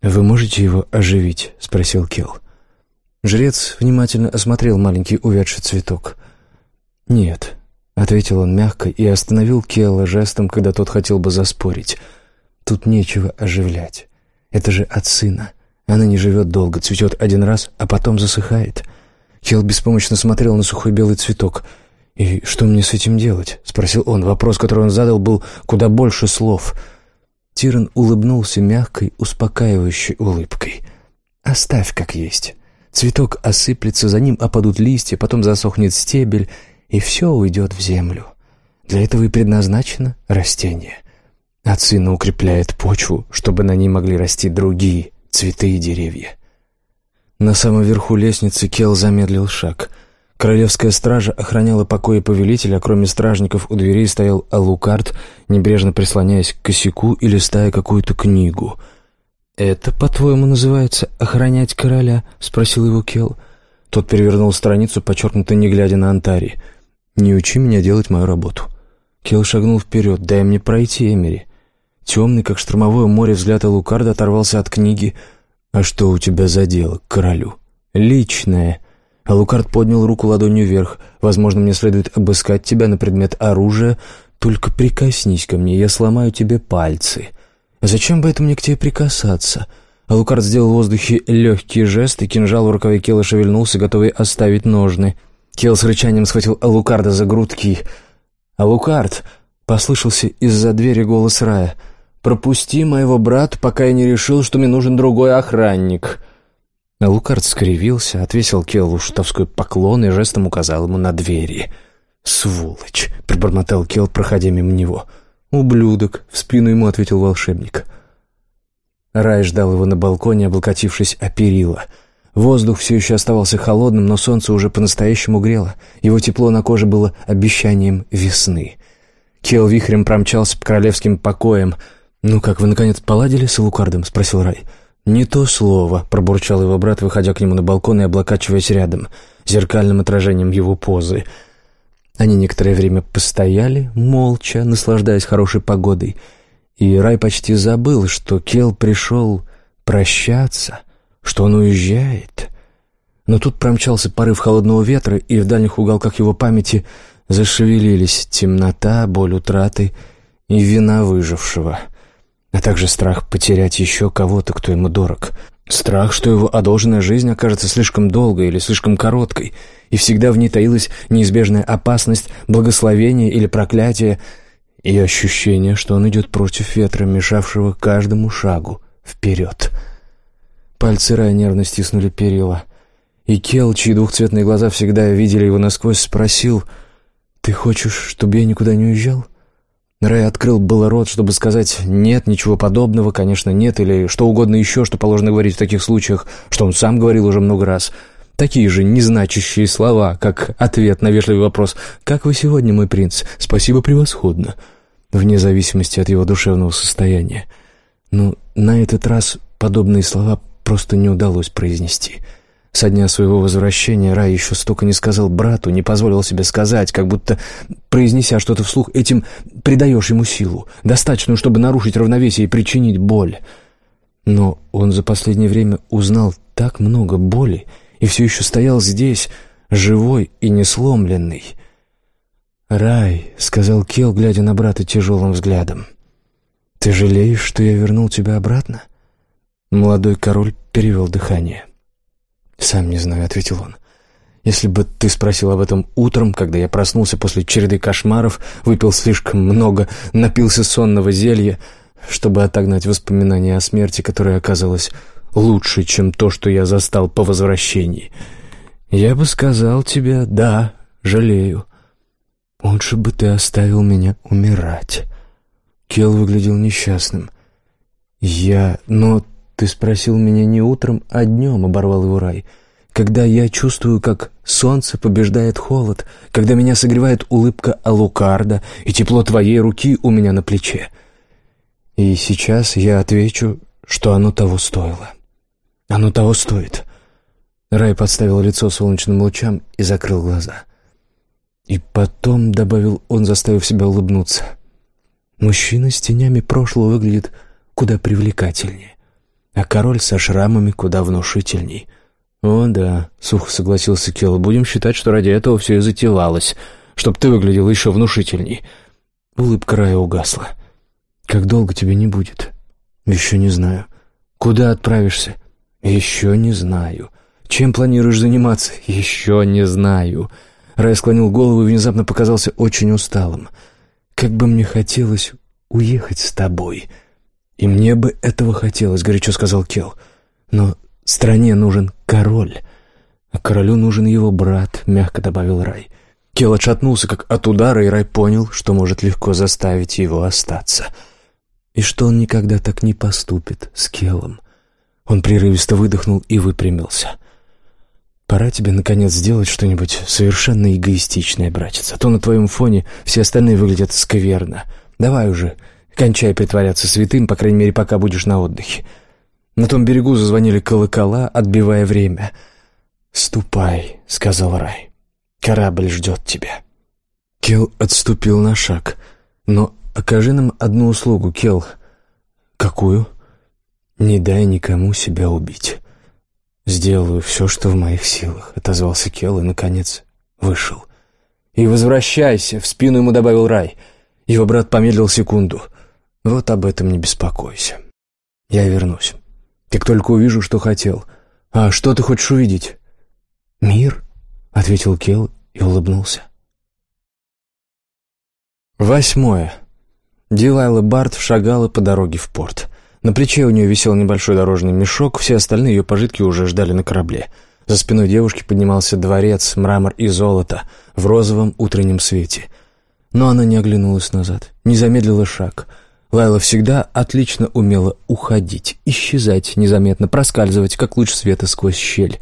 «Вы можете его оживить?» — спросил Кел. Жрец внимательно осмотрел маленький увядший цветок. «Нет», — ответил он мягко и остановил Келла жестом, когда тот хотел бы заспорить. «Тут нечего оживлять. Это же от сына. Она не живет долго, цветет один раз, а потом засыхает». Келл беспомощно смотрел на сухой белый цветок. «И что мне с этим делать?» — спросил он. Вопрос, который он задал, был куда больше слов. Тиран улыбнулся мягкой, успокаивающей улыбкой. «Оставь как есть». Цветок осыплется, за ним опадут листья, потом засохнет стебель, и все уйдет в землю. Для этого и предназначено растение. От сына укрепляет почву, чтобы на ней могли расти другие цветы и деревья. На самом верху лестницы Кел замедлил шаг. Королевская стража охраняла покои повелителя, а кроме стражников у дверей стоял Алукард, небрежно прислоняясь к косяку и листая какую-то книгу — «Это, по-твоему, называется охранять короля?» — спросил его Кел. Тот перевернул страницу, подчеркнуто не глядя на Антари. «Не учи меня делать мою работу». Кел шагнул вперед. «Дай мне пройти, Эмери». Темный, как штормовое море, взгляд Лукарда оторвался от книги. «А что у тебя за дело к королю?» «Личное». Алукард поднял руку ладонью вверх. «Возможно, мне следует обыскать тебя на предмет оружия. Только прикоснись ко мне, я сломаю тебе пальцы». «Зачем бы это мне к тебе прикасаться?» Алукард сделал в воздухе легкий жест, и кинжал в рукаве Кела шевельнулся, готовый оставить ножны. Кел с рычанием схватил Алукарда за грудки. «Алукард!» — послышался из-за двери голос Рая. «Пропусти моего брата, пока я не решил, что мне нужен другой охранник». Алукард скривился, отвесил Келлу шутовской поклон и жестом указал ему на двери. «Сволочь!» — пробормотал Кел, проходя мимо него. «Сволочь!» «Ублюдок», — в спину ему ответил волшебник. Рай ждал его на балконе, облокотившись о перила. Воздух все еще оставался холодным, но солнце уже по-настоящему грело. Его тепло на коже было обещанием весны. Кел вихрем промчался по королевским покоям. «Ну как, вы наконец поладили с Лукардом?» — спросил Рай. «Не то слово», — пробурчал его брат, выходя к нему на балкон и облокачиваясь рядом, зеркальным отражением его позы — они некоторое время постояли, молча, наслаждаясь хорошей погодой, и Рай почти забыл, что Кел пришел прощаться, что он уезжает. Но тут промчался порыв холодного ветра, и в дальних уголках его памяти зашевелились темнота, боль утраты и вина выжившего, а также страх потерять еще кого-то, кто ему дорог. Страх, что его одолженная жизнь окажется слишком долгой или слишком короткой — и всегда в ней таилась неизбежная опасность, благословение или проклятие, и ощущение, что он идет против ветра, мешавшего каждому шагу вперед. Пальцы Рая нервно стиснули перила, и Кел, чьи двухцветные глаза всегда видели его насквозь, спросил, «Ты хочешь, чтобы я никуда не уезжал?» Рэй открыл было рот, чтобы сказать «нет, ничего подобного, конечно, нет», или что угодно еще, что положено говорить в таких случаях, что он сам говорил уже много раз — Такие же незначащие слова, как ответ на вежливый вопрос «Как вы сегодня, мой принц? Спасибо превосходно», вне зависимости от его душевного состояния. Но на этот раз подобные слова просто не удалось произнести. Со дня своего возвращения Рай еще столько не сказал брату, не позволил себе сказать, как будто, произнеся что-то вслух, этим придаешь ему силу, достаточную, чтобы нарушить равновесие и причинить боль. Но он за последнее время узнал так много боли и все еще стоял здесь, живой и несломленный. «Рай», — сказал Кел, глядя на брата тяжелым взглядом, — «ты жалеешь, что я вернул тебя обратно?» Молодой король перевел дыхание. «Сам не знаю», — ответил он. «Если бы ты спросил об этом утром, когда я проснулся после череды кошмаров, выпил слишком много, напился сонного зелья, чтобы отогнать воспоминания о смерти, которая оказалась лучше, чем то, что я застал по возвращении, я бы сказал тебе «да, жалею». Лучше бы ты оставил меня умирать». Кел выглядел несчастным. «Я... Но «Ты спросил меня не утром, а днем», — оборвал его рай. «Когда я чувствую, как солнце побеждает холод, когда меня согревает улыбка Алукарда и тепло твоей руки у меня на плече. И сейчас я отвечу, что оно того стоило. Оно того стоит». Рай подставил лицо солнечным лучам и закрыл глаза. И потом, — добавил он, заставив себя улыбнуться, — мужчина с тенями прошлого выглядит куда привлекательнее а король со шрамами куда внушительней. «О, да», — сухо согласился Келл, — «будем считать, что ради этого все и затевалось, чтоб ты выглядел еще внушительней». Улыбка Рая угасла. «Как долго тебе не будет?» «Еще не знаю». «Куда отправишься?» «Еще не знаю». «Чем планируешь заниматься?» «Еще не знаю». Рай склонил голову и внезапно показался очень усталым. «Как бы мне хотелось уехать с тобой», «И мне бы этого хотелось», — горячо сказал Кел. «Но стране нужен король, а королю нужен его брат», — мягко добавил Рай. Кел отшатнулся, как от удара, и Рай понял, что может легко заставить его остаться. И что он никогда так не поступит с Келом. Он прерывисто выдохнул и выпрямился. «Пора тебе, наконец, сделать что-нибудь совершенно эгоистичное, братец, а то на твоем фоне все остальные выглядят скверно. Давай уже, Кончай притворяться святым, по крайней мере, пока будешь на отдыхе. На том берегу зазвонили колокола, отбивая время. «Ступай», — сказал Рай. «Корабль ждет тебя». Кел отступил на шаг. «Но окажи нам одну услугу, Кел». «Какую?» «Не дай никому себя убить». «Сделаю все, что в моих силах», — отозвался Кел и, наконец, вышел. «И возвращайся», — в спину ему добавил Рай. Его брат помедлил секунду — вот об этом не беспокойся. Я вернусь. Как только увижу, что хотел. А что ты хочешь увидеть? Мир, ответил Кел и улыбнулся. Восьмое. Дилайла Барт шагала по дороге в порт. На плече у нее висел небольшой дорожный мешок, все остальные ее пожитки уже ждали на корабле. За спиной девушки поднимался дворец, мрамор и золото в розовом утреннем свете. Но она не оглянулась назад, не замедлила шаг — Лайла всегда отлично умела уходить, исчезать незаметно, проскальзывать, как луч света сквозь щель,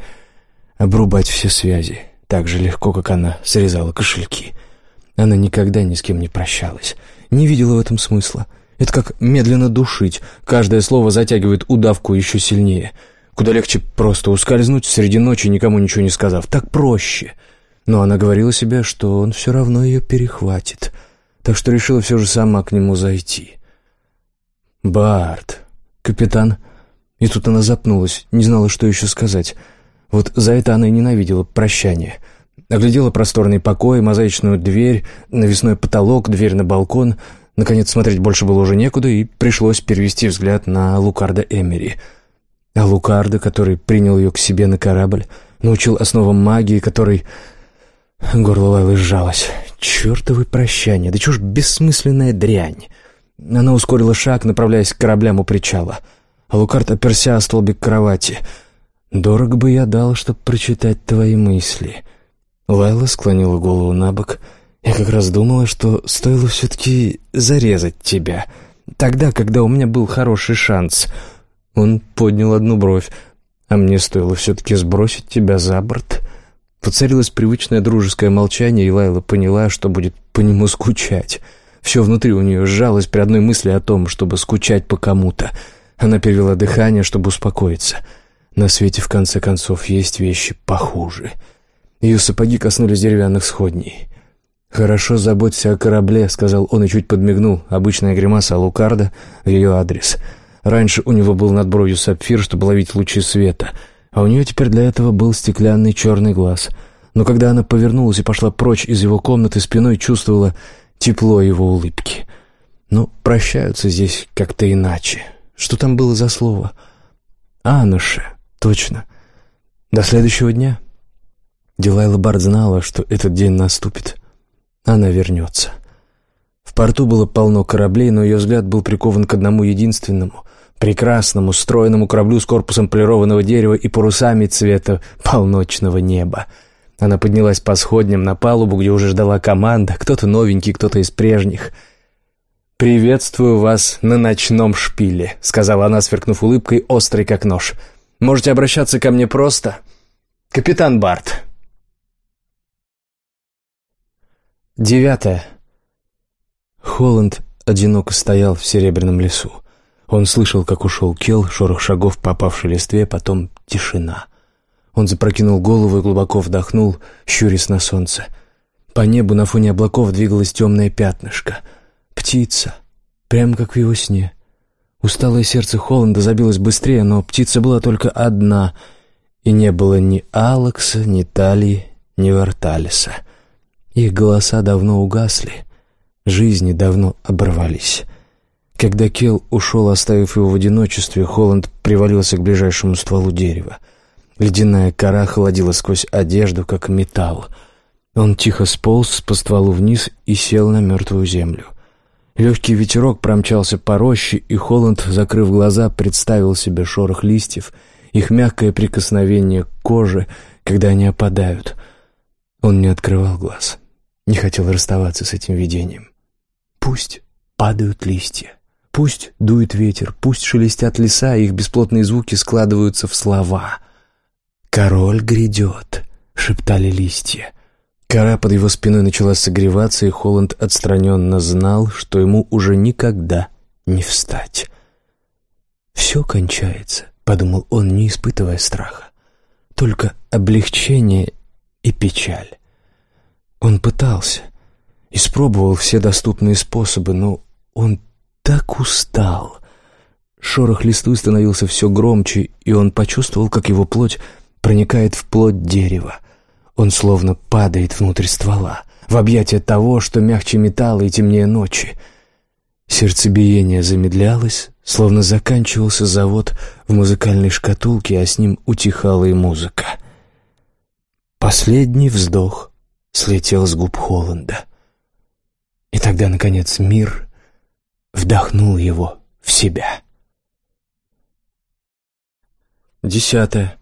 обрубать все связи, так же легко, как она срезала кошельки. Она никогда ни с кем не прощалась, не видела в этом смысла. Это как медленно душить, каждое слово затягивает удавку еще сильнее. Куда легче просто ускользнуть среди ночи, никому ничего не сказав. Так проще. Но она говорила себе, что он все равно ее перехватит, так что решила все же сама к нему зайти. «Барт, капитан...» И тут она запнулась, не знала, что еще сказать. Вот за это она и ненавидела прощание. Оглядела просторный покой, мозаичную дверь, навесной потолок, дверь на балкон. Наконец, смотреть больше было уже некуда, и пришлось перевести взгляд на Лукарда Эмери. А Лукарда, который принял ее к себе на корабль, научил основам магии, который... Горло Лайлы сжалось. «Чертовы прощания! Да чушь бессмысленная дрянь!» Она ускорила шаг, направляясь к кораблям у причала. А Лукард оперся о столбик кровати. «Дорого бы я дал, чтобы прочитать твои мысли». Лайла склонила голову на бок. «Я как раз думала, что стоило все-таки зарезать тебя. Тогда, когда у меня был хороший шанс». Он поднял одну бровь. «А мне стоило все-таки сбросить тебя за борт». Поцарилось привычное дружеское молчание, и Лайла поняла, что будет по нему скучать. Все внутри у нее сжалось при одной мысли о том, чтобы скучать по кому-то. Она перевела дыхание, чтобы успокоиться. На свете, в конце концов, есть вещи похуже. Ее сапоги коснулись деревянных сходней. «Хорошо заботься о корабле», — сказал он и чуть подмигнул. Обычная гримаса Лукарда в ее адрес. Раньше у него был над бровью сапфир, чтобы ловить лучи света, а у нее теперь для этого был стеклянный черный глаз. Но когда она повернулась и пошла прочь из его комнаты, спиной чувствовала тепло его улыбки. Но прощаются здесь как-то иначе. Что там было за слово? «Ануше». Точно. До следующего дня. Дилайла Барт знала, что этот день наступит. Она вернется. В порту было полно кораблей, но ее взгляд был прикован к одному единственному, прекрасному, стройному кораблю с корпусом полированного дерева и парусами цвета полночного неба. Она поднялась по сходням на палубу, где уже ждала команда, кто-то новенький, кто-то из прежних. «Приветствую вас на ночном шпиле», — сказала она, сверкнув улыбкой, острой как нож — Можете обращаться ко мне просто. Капитан Барт. Девятое. Холланд одиноко стоял в серебряном лесу. Он слышал, как ушел Келл, шорох шагов по опавшей листве, потом тишина. Он запрокинул голову и глубоко вдохнул, щурясь на солнце. По небу на фоне облаков двигалось темное пятнышко. Птица, прямо как в его сне. Усталое сердце Холланда забилось быстрее, но птица была только одна, и не было ни Алекса, ни Талии, ни Варталиса. Их голоса давно угасли, жизни давно оборвались. Когда Келл ушел, оставив его в одиночестве, Холланд привалился к ближайшему стволу дерева. Ледяная кора холодила сквозь одежду, как металл. Он тихо сполз по стволу вниз и сел на мертвую землю — Легкий ветерок промчался по роще, и Холланд, закрыв глаза, представил себе шорох листьев, их мягкое прикосновение к коже, когда они опадают. Он не открывал глаз, не хотел расставаться с этим видением. Пусть падают листья, пусть дует ветер, пусть шелестят леса, и их бесплотные звуки складываются в слова. «Король грядет», — шептали листья. Кора под его спиной начала согреваться, и Холланд отстраненно знал, что ему уже никогда не встать. «Все кончается», — подумал он, не испытывая страха. «Только облегчение и печаль». Он пытался, испробовал все доступные способы, но он так устал. Шорох листвы становился все громче, и он почувствовал, как его плоть проникает в плоть дерева. Он словно падает внутрь ствола, в объятия того, что мягче металла и темнее ночи. Сердцебиение замедлялось, словно заканчивался завод в музыкальной шкатулке, а с ним утихала и музыка. Последний вздох слетел с губ Холланда. И тогда, наконец, мир вдохнул его в себя. Десятое.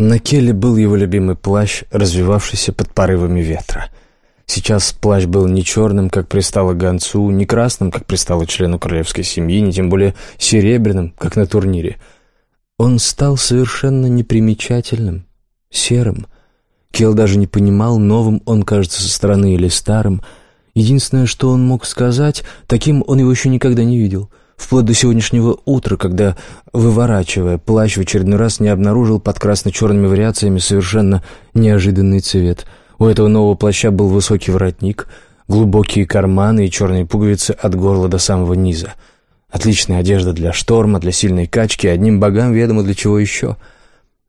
На Келли был его любимый плащ, развивавшийся под порывами ветра. Сейчас плащ был не черным, как пристало гонцу, не красным, как пристало члену королевской семьи, не тем более серебряным, как на турнире. Он стал совершенно непримечательным, серым. Кел даже не понимал, новым он кажется со стороны или старым. Единственное, что он мог сказать, таким он его еще никогда не видел — вплоть до сегодняшнего утра, когда, выворачивая плащ, в очередной раз не обнаружил под красно-черными вариациями совершенно неожиданный цвет. У этого нового плаща был высокий воротник, глубокие карманы и черные пуговицы от горла до самого низа. Отличная одежда для шторма, для сильной качки, одним богам ведомо для чего еще.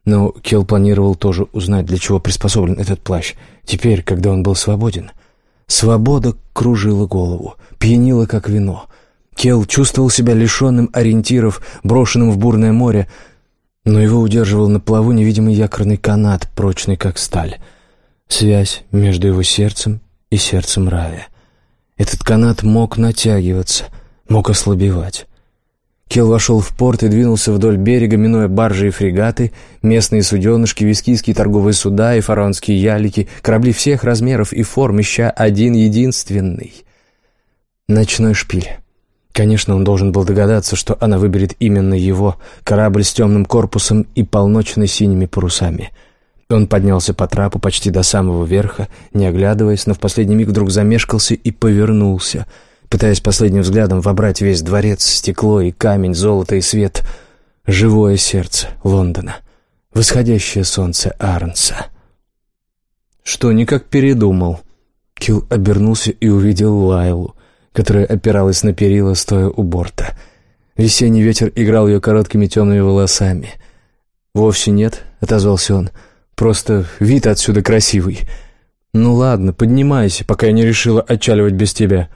Но Келл планировал тоже узнать, для чего приспособлен этот плащ, теперь, когда он был свободен. Свобода кружила голову, пьянила, как вино — Кел чувствовал себя лишенным ориентиров, брошенным в бурное море, но его удерживал на плаву невидимый якорный канат, прочный как сталь. Связь между его сердцем и сердцем Рая. Этот канат мог натягиваться, мог ослабевать. Кел вошел в порт и двинулся вдоль берега, минуя баржи и фрегаты, местные суденышки, вискийские торговые суда и фараонские ялики, корабли всех размеров и форм, ища один единственный — ночной шпиль. Конечно, он должен был догадаться, что она выберет именно его, корабль с темным корпусом и полночно-синими парусами. Он поднялся по трапу почти до самого верха, не оглядываясь, но в последний миг вдруг замешкался и повернулся, пытаясь последним взглядом вобрать весь дворец, стекло и камень, золото и свет. живое сердце Лондона, восходящее солнце Арнса. Что, никак передумал? Килл обернулся и увидел Лайлу, которая опиралась на перила, стоя у борта. Весенний ветер играл ее короткими темными волосами. «Вовсе нет», — отозвался он, — «просто вид отсюда красивый». «Ну ладно, поднимайся, пока я не решила отчаливать без тебя».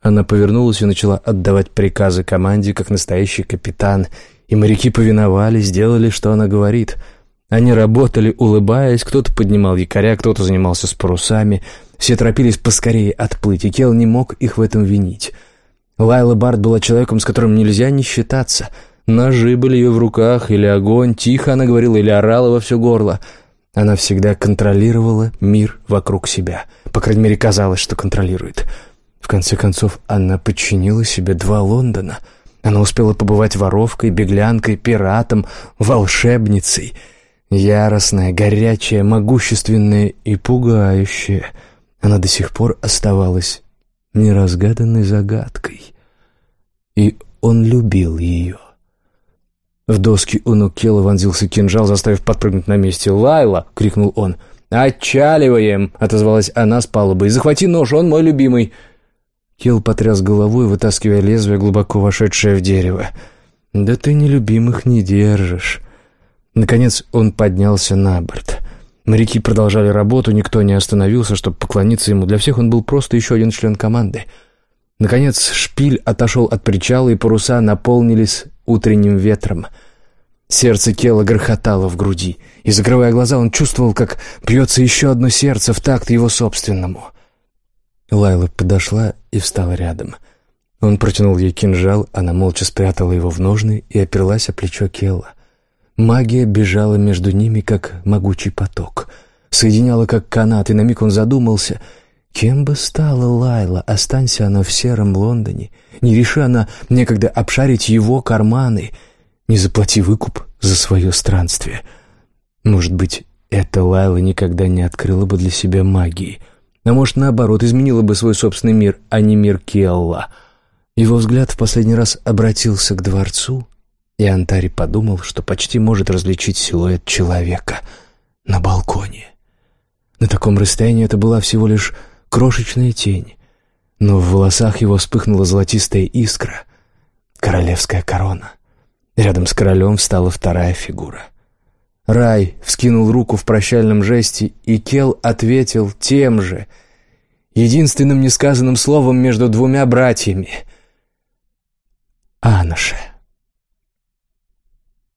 Она повернулась и начала отдавать приказы команде, как настоящий капитан, и моряки повиновались, делали, что она говорит. Они работали, улыбаясь, кто-то поднимал якоря, кто-то занимался с парусами. Все торопились поскорее отплыть, и Кел не мог их в этом винить. Лайла Барт была человеком, с которым нельзя не считаться. Ножи были ее в руках, или огонь, тихо она говорила, или орала во все горло. Она всегда контролировала мир вокруг себя. По крайней мере, казалось, что контролирует. В конце концов, она подчинила себе два Лондона. Она успела побывать воровкой, беглянкой, пиратом, волшебницей. Яростная, горячая, могущественная и пугающая. Она до сих пор оставалась неразгаданной загадкой. И он любил ее. В доски у ног вонзился кинжал, заставив подпрыгнуть на месте. «Лайла!» — крикнул он. «Отчаливаем!» — отозвалась она с палубы. «Захвати нож, он мой любимый!» Кел потряс головой, вытаскивая лезвие, глубоко вошедшее в дерево. «Да ты нелюбимых не держишь!» Наконец он поднялся на борт. Моряки продолжали работу, никто не остановился, чтобы поклониться ему. Для всех он был просто еще один член команды. Наконец шпиль отошел от причала, и паруса наполнились утренним ветром. Сердце Кела грохотало в груди, и, закрывая глаза, он чувствовал, как бьется еще одно сердце в такт его собственному — Лайла подошла и встала рядом. Он протянул ей кинжал, она молча спрятала его в ножны и оперлась о плечо Келла. Магия бежала между ними, как могучий поток. Соединяла, как канат, и на миг он задумался, кем бы стала Лайла, останься она в сером Лондоне, не реши она некогда обшарить его карманы, не заплати выкуп за свое странствие. Может быть, эта Лайла никогда не открыла бы для себя магии — а может, наоборот, изменила бы свой собственный мир, а не мир Келла. Его взгляд в последний раз обратился к дворцу, и Антари подумал, что почти может различить силуэт человека на балконе. На таком расстоянии это была всего лишь крошечная тень, но в волосах его вспыхнула золотистая искра — королевская корона. Рядом с королем встала вторая фигура — Рай вскинул руку в прощальном жесте, и Кел ответил тем же, единственным несказанным словом между двумя братьями. «Аноше».